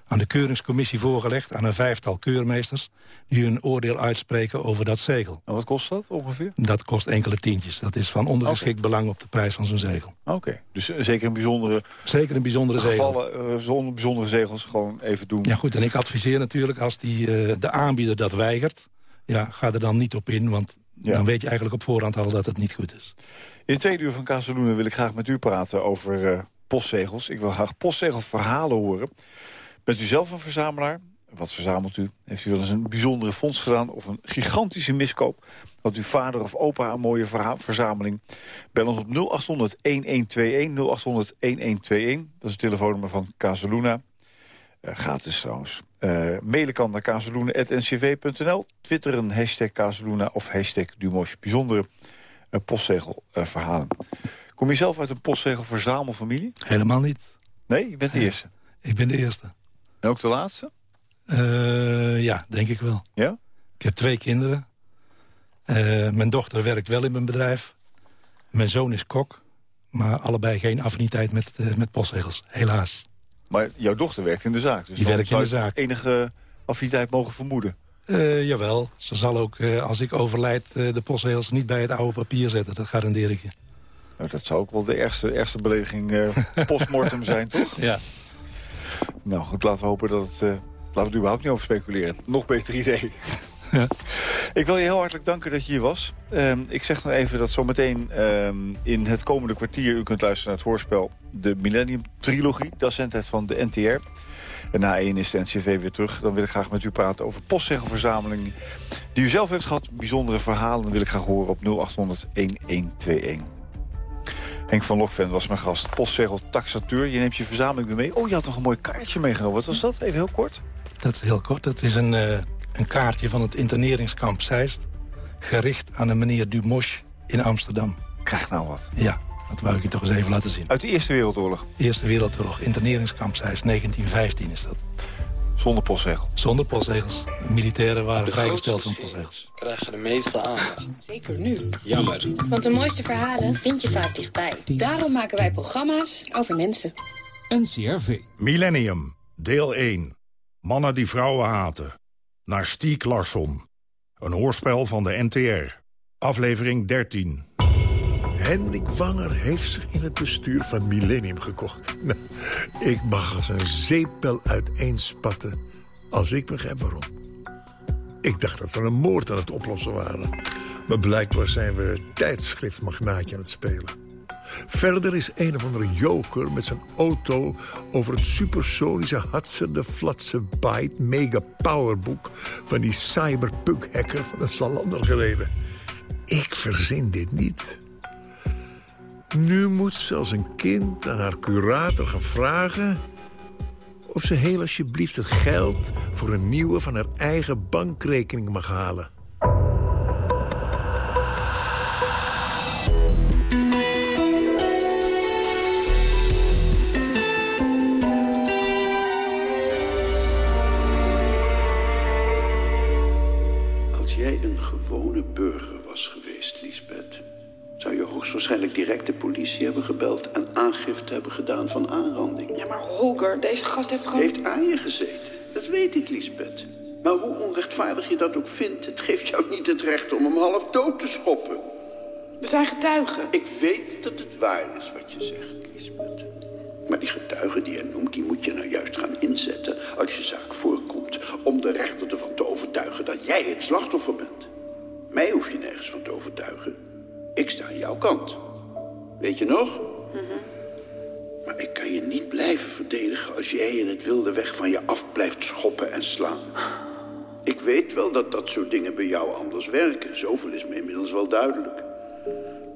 aan de keuringscommissie voorgelegd... aan een vijftal keurmeesters... die hun oordeel uitspreken over dat zegel. En wat kost dat ongeveer? Dat kost enkele tientjes. Dat is van ondergeschikt belang op de prijs van zo'n zegel. Oké, dus eh, zeker in bijzondere Zeker een bijzondere zegel. gevallen, eh, zonder bijzondere zegels gewoon even doen. Ja goed, en ik adviseer natuurlijk als die, eh, de aanbieder dat weigert... Ja, ga er dan niet op in, want Ja. dan weet je eigenlijk op voorhand al dat het niet goed is. In het tweede uur van Casaluna wil ik graag met u praten over eh, postzegels. Ik wil graag postzegelverhalen horen. Bent u zelf een verzamelaar? Wat verzamelt u? Heeft u wel eens een bijzondere fonds gedaan of een gigantische miskoop? Had uw vader of opa een mooie verzameling? Bel ons op 0800-1121, 0800-1121. Dat is het telefoonnummer van Casaluna. Eh, gratis trouwens. Eh mailen kan naar kazeloenen.ncv.nl. Twitteren hashtag Kazeluna of hashtag Dumosh. Bijzondere postzegelverhalen. Kom je zelf uit een postzegelverzamelfamilie? Helemaal niet. Nee, je bent de eerste. Ik ben de eerste. En ook de laatste? Eh, ja, denk ik wel. Ja? Ik heb twee kinderen. Eh, mijn dochter werkt wel in mijn bedrijf. Mijn zoon is kok. Maar allebei geen affiniteit met, uh, met postzegels, helaas. Maar jouw dochter werkt in de zaak. Dus Die werkt in de zaak. enige affiniteit mogen vermoeden. Uh, jawel, ze zal ook, uh, als ik overlijd, uh, de postzegels niet bij het oude papier zetten. Dat garandeer ik je. Nou, dat zou ook wel de ergste, ergste belediging [laughs] postmortem zijn, toch? Ja. Nou goed, laten we hopen dat het... laten we er überhaupt niet over speculeren. Nog beter idee. [laughs] Ja. Ik wil je heel hartelijk danken dat je hier was. Uh, ik zeg nog even dat zometeen uh, in het komende kwartier... u kunt luisteren naar het hoorspel De Millennium Trilogie. Dat zendheid van de NTR. En na één is de NCV weer terug. Dan wil ik graag met u praten over postzegelverzameling... die u zelf heeft gehad. Bijzondere verhalen wil ik graag horen op 0800-1121. Henk van Lokven was mijn gast. Postzegel taxateur. Je neemt je verzameling weer mee. Oh, je had nog een mooi kaartje meegenomen. Wat was dat? Even heel kort. Dat is heel kort. Dat is een, uh, een kaartje van het interneringskamp Zeist. Gericht aan een meneer Dumosch in Amsterdam. Krijg nou wat. Ja, dat wou ik je toch eens even laten zien. Uit de Eerste Wereldoorlog? Eerste Wereldoorlog. Interneringskamp Zeist, 1915 is dat. Zonder postzegel? Zonder postzegels. Militairen waren de vrijgesteld van postzegels. krijgen de meeste aandacht. Zeker nu. Jammer. Want de mooiste verhalen vind je vaak dichtbij. Daarom maken wij programma's over mensen. NCRV. Millennium, deel 1. Mannen die vrouwen haten. Naar Stiek Larsson. Een hoorspel van de NTR. Aflevering 13. Hendrik Wanger heeft zich in het bestuur van Millennium gekocht. [laughs] Ik mag als een zeepbel uiteenspatten als ik begrijp waarom. Ik dacht dat we een moord aan het oplossen waren. Maar blijkbaar zijn we tijdschriftmagnaatje aan het spelen. Verder is een of andere joker met zijn auto... over het supersonische Hatse de Flatse Byte Mega Powerbook... van die cyberpunk-hacker van de Salander gereden. Ik verzin dit niet. Nu moet ze als een kind aan haar curator gaan vragen... of ze heel alsjeblieft het geld voor een nieuwe van haar eigen bankrekening mag halen. Als jij een gewone burger was geweest, Lisbeth zou je hoogstwaarschijnlijk direct de politie hebben gebeld... en aangifte hebben gedaan van aanranding. Ja, maar Holger, deze gast heeft gewoon... Heeft aan je gezeten. Dat weet ik, Lisbeth. Maar hoe onrechtvaardig je dat ook vindt... het geeft jou niet het recht om hem half dood te schoppen. We zijn getuigen. Ik weet dat het waar is wat je zegt, Lisbeth. Maar die getuigen die je noemt, die moet je nou juist gaan inzetten... als je zaak voorkomt, om de rechter ervan te overtuigen... dat jij het slachtoffer bent. Mij hoef je nergens van te overtuigen. Ik sta aan jouw kant. Weet je nog? Mhm. Maar ik kan je niet blijven verdedigen als jij in het wilde weg van je af blijft schoppen en slaan. Ik weet wel dat dat soort dingen bij jou anders werken. Zoveel is me inmiddels wel duidelijk.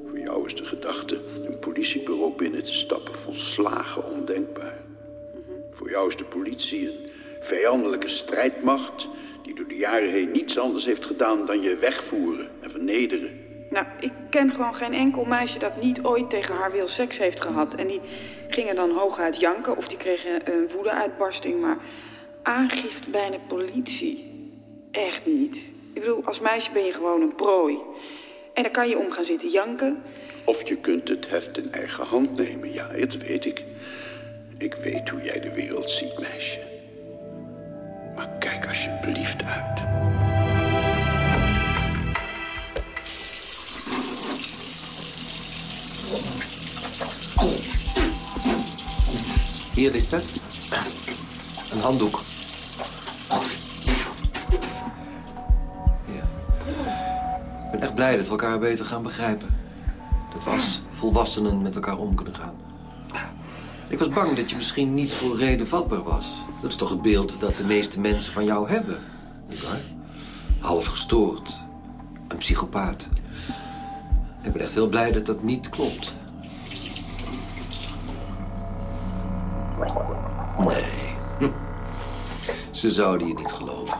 Voor jou is de gedachte een politiebureau binnen te stappen volslagen ondenkbaar. Voor jou is de politie een vijandelijke strijdmacht... die door de jaren heen niets anders heeft gedaan dan je wegvoeren en vernederen. Nou, ik ken gewoon geen enkel meisje dat niet ooit tegen haar wil seks heeft gehad. En die gingen dan hooguit janken of die kregen een woedeuitbarsting. Maar aangifte bij de politie, echt niet. Ik bedoel, als meisje ben je gewoon een prooi. En dan kan je om gaan zitten janken. Of je kunt het heft in eigen hand nemen, ja, dat weet ik. Ik weet hoe jij de wereld ziet, meisje. Maar kijk alsjeblieft uit. Hier, Lisbeth. Een handdoek. Ik ben echt blij dat we elkaar beter gaan begrijpen. Dat we als volwassenen met elkaar om kunnen gaan. Ik was bang dat je misschien niet voor reden vatbaar was. Dat is toch het beeld dat de meeste mensen van jou hebben. Niet waar? Half gestoord. Een psychopaat. Ik ben echt heel blij dat dat niet klopt. Nee. Hm. [laughs] Ze zouden je niet geloven.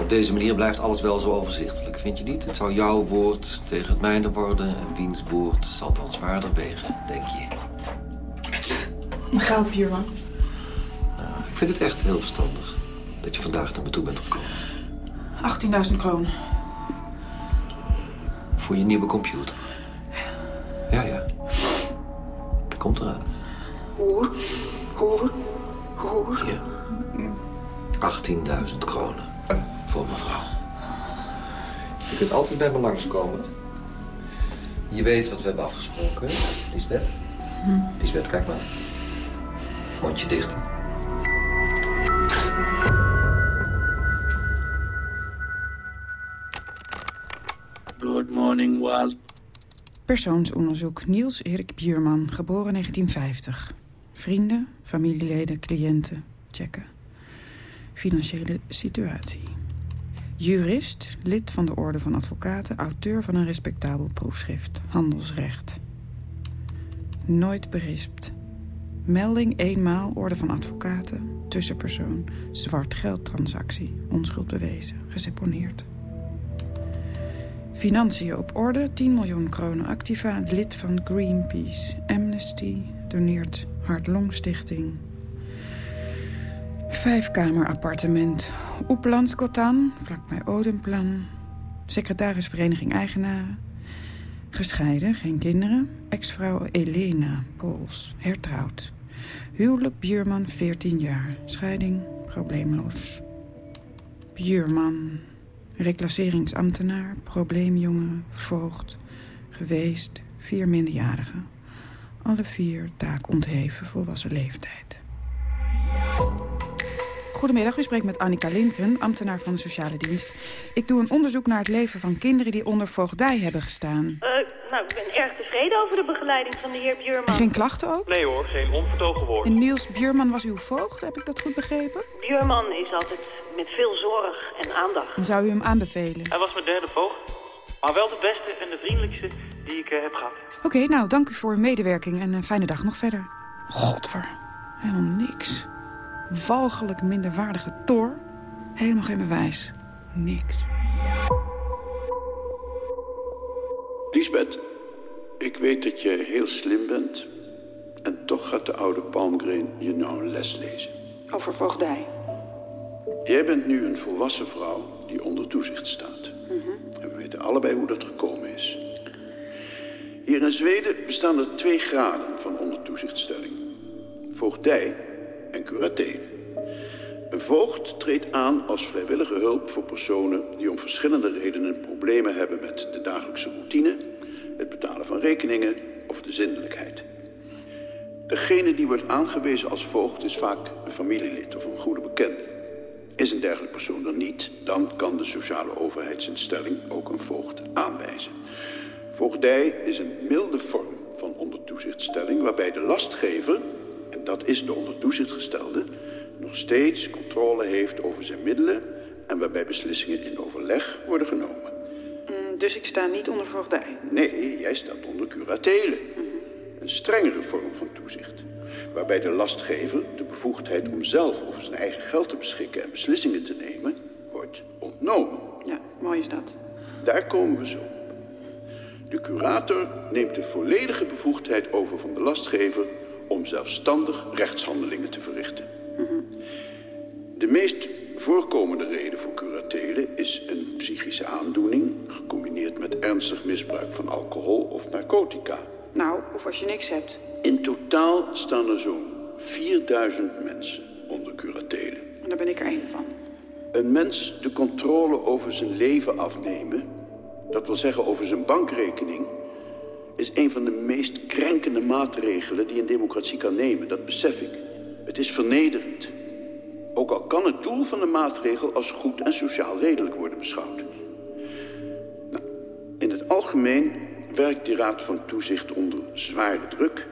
Op deze manier blijft alles wel zo overzichtelijk, vind je niet? Het zou jouw woord tegen het mijne worden... en wiens woord zal dan zwaarder wegen, denk je. Een geld, buurman. Nou, ik vind het echt heel verstandig dat je vandaag naar me toe bent gekomen. 18.000 kroon. Voor je nieuwe computer. Ja, ja. Komt eraan. Hoer, hoer, hoer. Hier. 18.000 kronen. Voor mevrouw. Je kunt altijd bij me langskomen. Je weet wat we hebben afgesproken, Lisbeth? Hm. Lisbeth, kijk maar. Mondje dicht. Persoonsonderzoek Niels Erik Bierman, geboren 1950. Vrienden, familieleden, cliënten, checken. Financiële situatie. Jurist, lid van de Orde van Advocaten... auteur van een respectabel proefschrift, handelsrecht. Nooit berispt. Melding eenmaal, Orde van Advocaten, tussenpersoon... zwart geldtransactie, onschuld bewezen, geseponeerd. Financiën op orde, 10 miljoen kronen activa, lid van Greenpeace. Amnesty, doneert Hart-Longstichting. Vijfkamer appartement. Oeplandskotan, vlakbij Odemplan. Secretaris Vereniging Eigenaren. Gescheiden, geen kinderen. Ex-vrouw Elena, Pools, hertrouwd. Huwelijk Bierman, 14 jaar. Scheiding, probleemloos. Bierman, reclasseringsambtenaar, probleemjongeren, voogd, geweest, vier minderjarigen. Alle vier taak ontheven volwassen leeftijd. Goedemiddag, u spreekt met Annika Lindgren, ambtenaar van de sociale dienst. Ik doe een onderzoek naar het leven van kinderen die onder voogdij hebben gestaan. Uh, nou, ik ben erg tevreden over de begeleiding van de heer Bjurman. En geen klachten ook? Nee hoor, geen onvertogen woord. En Niels Bjurman was uw voogd, heb ik dat goed begrepen? Bjurman is altijd met veel zorg en aandacht. En zou u hem aanbevelen? Hij was mijn derde voogd. Maar wel de beste en de vriendelijkste die ik uh, heb gehad. Oké, nou, dank u voor uw medewerking en een fijne dag nog verder. Godver, helemaal niks. Walgelijk minderwaardige tor. Helemaal geen bewijs. Niks. Lisbeth, ik weet dat je heel slim bent. En toch gaat de oude Palmgreen je nou een les lezen. Over voogdij. Jij bent nu een volwassen vrouw die onder toezicht staat. En we weten allebei hoe dat gekomen is. Hier in Zweden bestaan er twee graden van ondertoezichtstelling. Voogdij en curatele. Een voogd treedt aan als vrijwillige hulp voor personen die om verschillende redenen problemen hebben met de dagelijkse routine, het betalen van rekeningen of de zindelijkheid. Degene die wordt aangewezen als voogd is vaak een familielid of een goede bekende. Is een dergelijk persoon er niet, dan kan de sociale overheidsinstelling ook een voogd aanwijzen. Voogdij is een milde vorm van ondertoezichtstelling waarbij de lastgever, en dat is de onder toezicht gestelde, nog steeds controle heeft over zijn middelen en waarbij beslissingen in overleg worden genomen. Mm, dus ik sta niet onder voogdij? Nee, jij staat onder curatele. Een strengere vorm van toezicht. Waarbij de lastgever de bevoegdheid om zelf over zijn eigen geld te beschikken en beslissingen te nemen, wordt ontnomen. Ja, mooi is dat. Daar komen we zo op. De curator neemt de volledige bevoegdheid over van de lastgever om zelfstandig rechtshandelingen te verrichten. De meest voorkomende reden voor curatele is een psychische aandoening... gecombineerd met ernstig misbruik van alcohol of narcotica. Nou, of als je niks hebt. In totaal staan er zo'n 4000 mensen onder curatele. En daar ben ik er één van. Een mens de controle over zijn leven afnemen... dat wil zeggen over zijn bankrekening... is een van de meest krenkende maatregelen die een democratie kan nemen. Dat besef ik. Het is vernederend. Ook al kan het doel van de maatregel als goed en sociaal redelijk worden beschouwd. Nou, in het algemeen werkt die Raad van Toezicht onder zware druk.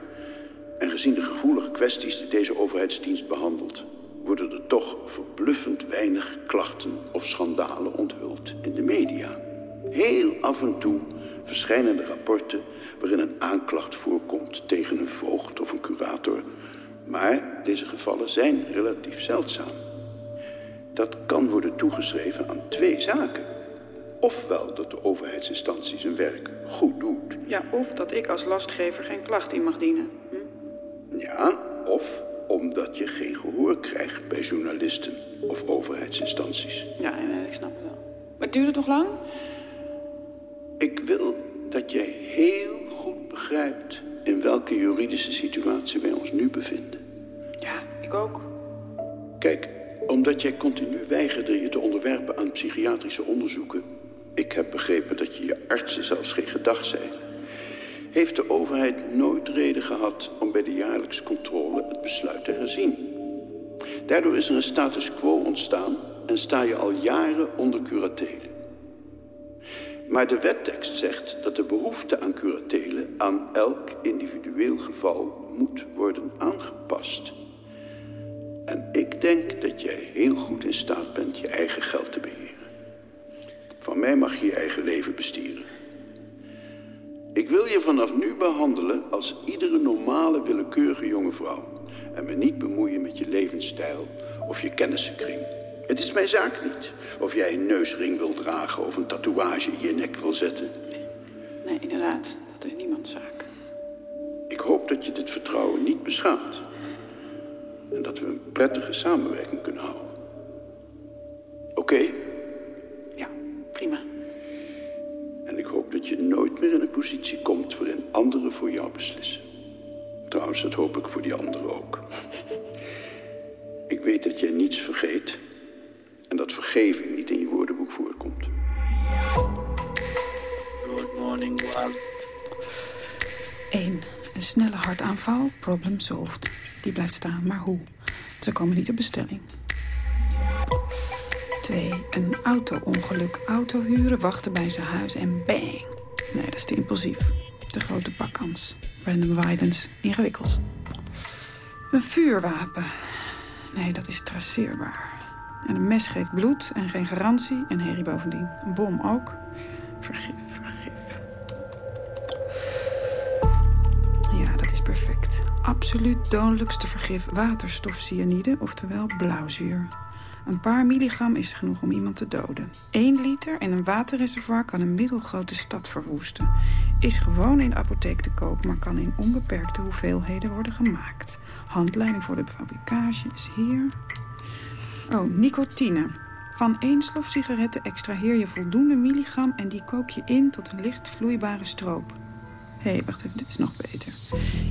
En gezien de gevoelige kwesties die deze overheidsdienst behandelt... worden er toch verbluffend weinig klachten of schandalen onthuld in de media. Heel af en toe verschijnen er rapporten waarin een aanklacht voorkomt tegen een voogd of een curator... Maar deze gevallen zijn relatief zeldzaam. Dat kan worden toegeschreven aan twee zaken. Ofwel dat de overheidsinstantie zijn werk goed doet. Ja, of dat ik als lastgever geen klacht in mag dienen. Hm? Ja, of omdat je geen gehoor krijgt bij journalisten of overheidsinstanties. Ja, ik snap het wel. Maar duurt het nog lang? Ik wil dat jij heel goed begrijpt... in welke juridische situatie wij ons nu bevinden. Ja, ik ook. Kijk, omdat jij continu weigerde je te onderwerpen aan psychiatrische onderzoeken... ik heb begrepen dat je je artsen zelfs geen gedag zijn... heeft de overheid nooit reden gehad om bij de jaarlijkse controle het besluit te herzien. Daardoor is er een status quo ontstaan en sta je al jaren onder curatele. Maar de wettekst zegt dat de behoefte aan curatelen aan elk individueel geval moet worden aangepast. En ik denk dat jij heel goed in staat bent je eigen geld te beheren. Van mij mag je je eigen leven bestieren. Ik wil je vanaf nu behandelen als iedere normale willekeurige jonge vrouw. En me niet bemoeien met je levensstijl of je kennissenkring. Het is mijn zaak niet. Of jij een neusring wil dragen of een tatoeage in je nek wil zetten. Nee, inderdaad. Dat is niemands zaak. Ik hoop dat je dit vertrouwen niet beschaamt. En dat we een prettige samenwerking kunnen houden. Oké? Ja, prima. En ik hoop dat je nooit meer in een positie komt waarin anderen voor jou beslissen. Trouwens, dat hoop ik voor die anderen ook. [laughs] Ik weet dat jij niets vergeet en dat vergeving niet in je woordenboek voorkomt. Good morning, Wild. 1. Een snelle hartaanval, problem solved. Die blijft staan, maar hoe? Ze komen niet op bestelling. 2. Een auto-ongeluk. Auto huren, wachten bij zijn huis en bang. Nee, dat is te impulsief. De grote pakkans. Random violence. Ingewikkeld. Een vuurwapen. Nee, dat is traceerbaar. En een mes geeft bloed en geen garantie en herrie bovendien. Een bom ook. Vergif, vergif. Ja, dat is perfect. Absoluut dodelijkste vergif waterstofcyanide, oftewel blauwzuur. Een paar milligram is genoeg om iemand te doden. 1 liter in een waterreservoir kan een middelgrote stad verwoesten. Is gewoon in de apotheek te koop, maar kan in onbeperkte hoeveelheden worden gemaakt. Handleiding voor de fabricage is hier. Oh, nicotine. Van één slof sigaretten extraheer je voldoende milligram... en die kook je in tot een licht vloeibare stroop. Hé, hey, wacht even, dit is nog beter.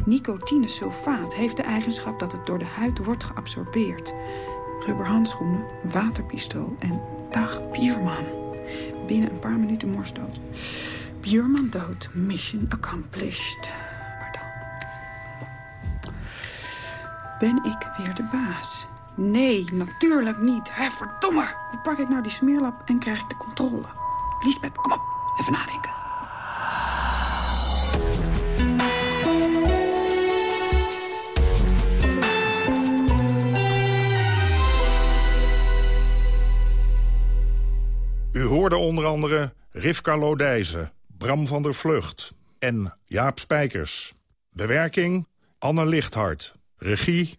Nicotinesulfaat heeft de eigenschap dat het door de huid wordt geabsorbeerd. Rubberhandschoenen, waterpistool en dag Bierman. Binnen een paar minuten morsdood. Bierman dood, mission accomplished. Maar. Ben ik weer de baas? Nee, natuurlijk niet. Hé, verdomme. Hoe pak ik nou die smeerlap en krijg ik de controle? Liesbeth, kom op. Even nadenken. U hoorde onder andere Rivka Lodijzen, Bram van der Vlucht en Jaap Spijkers. Bewerking Anne Lichthart. Regie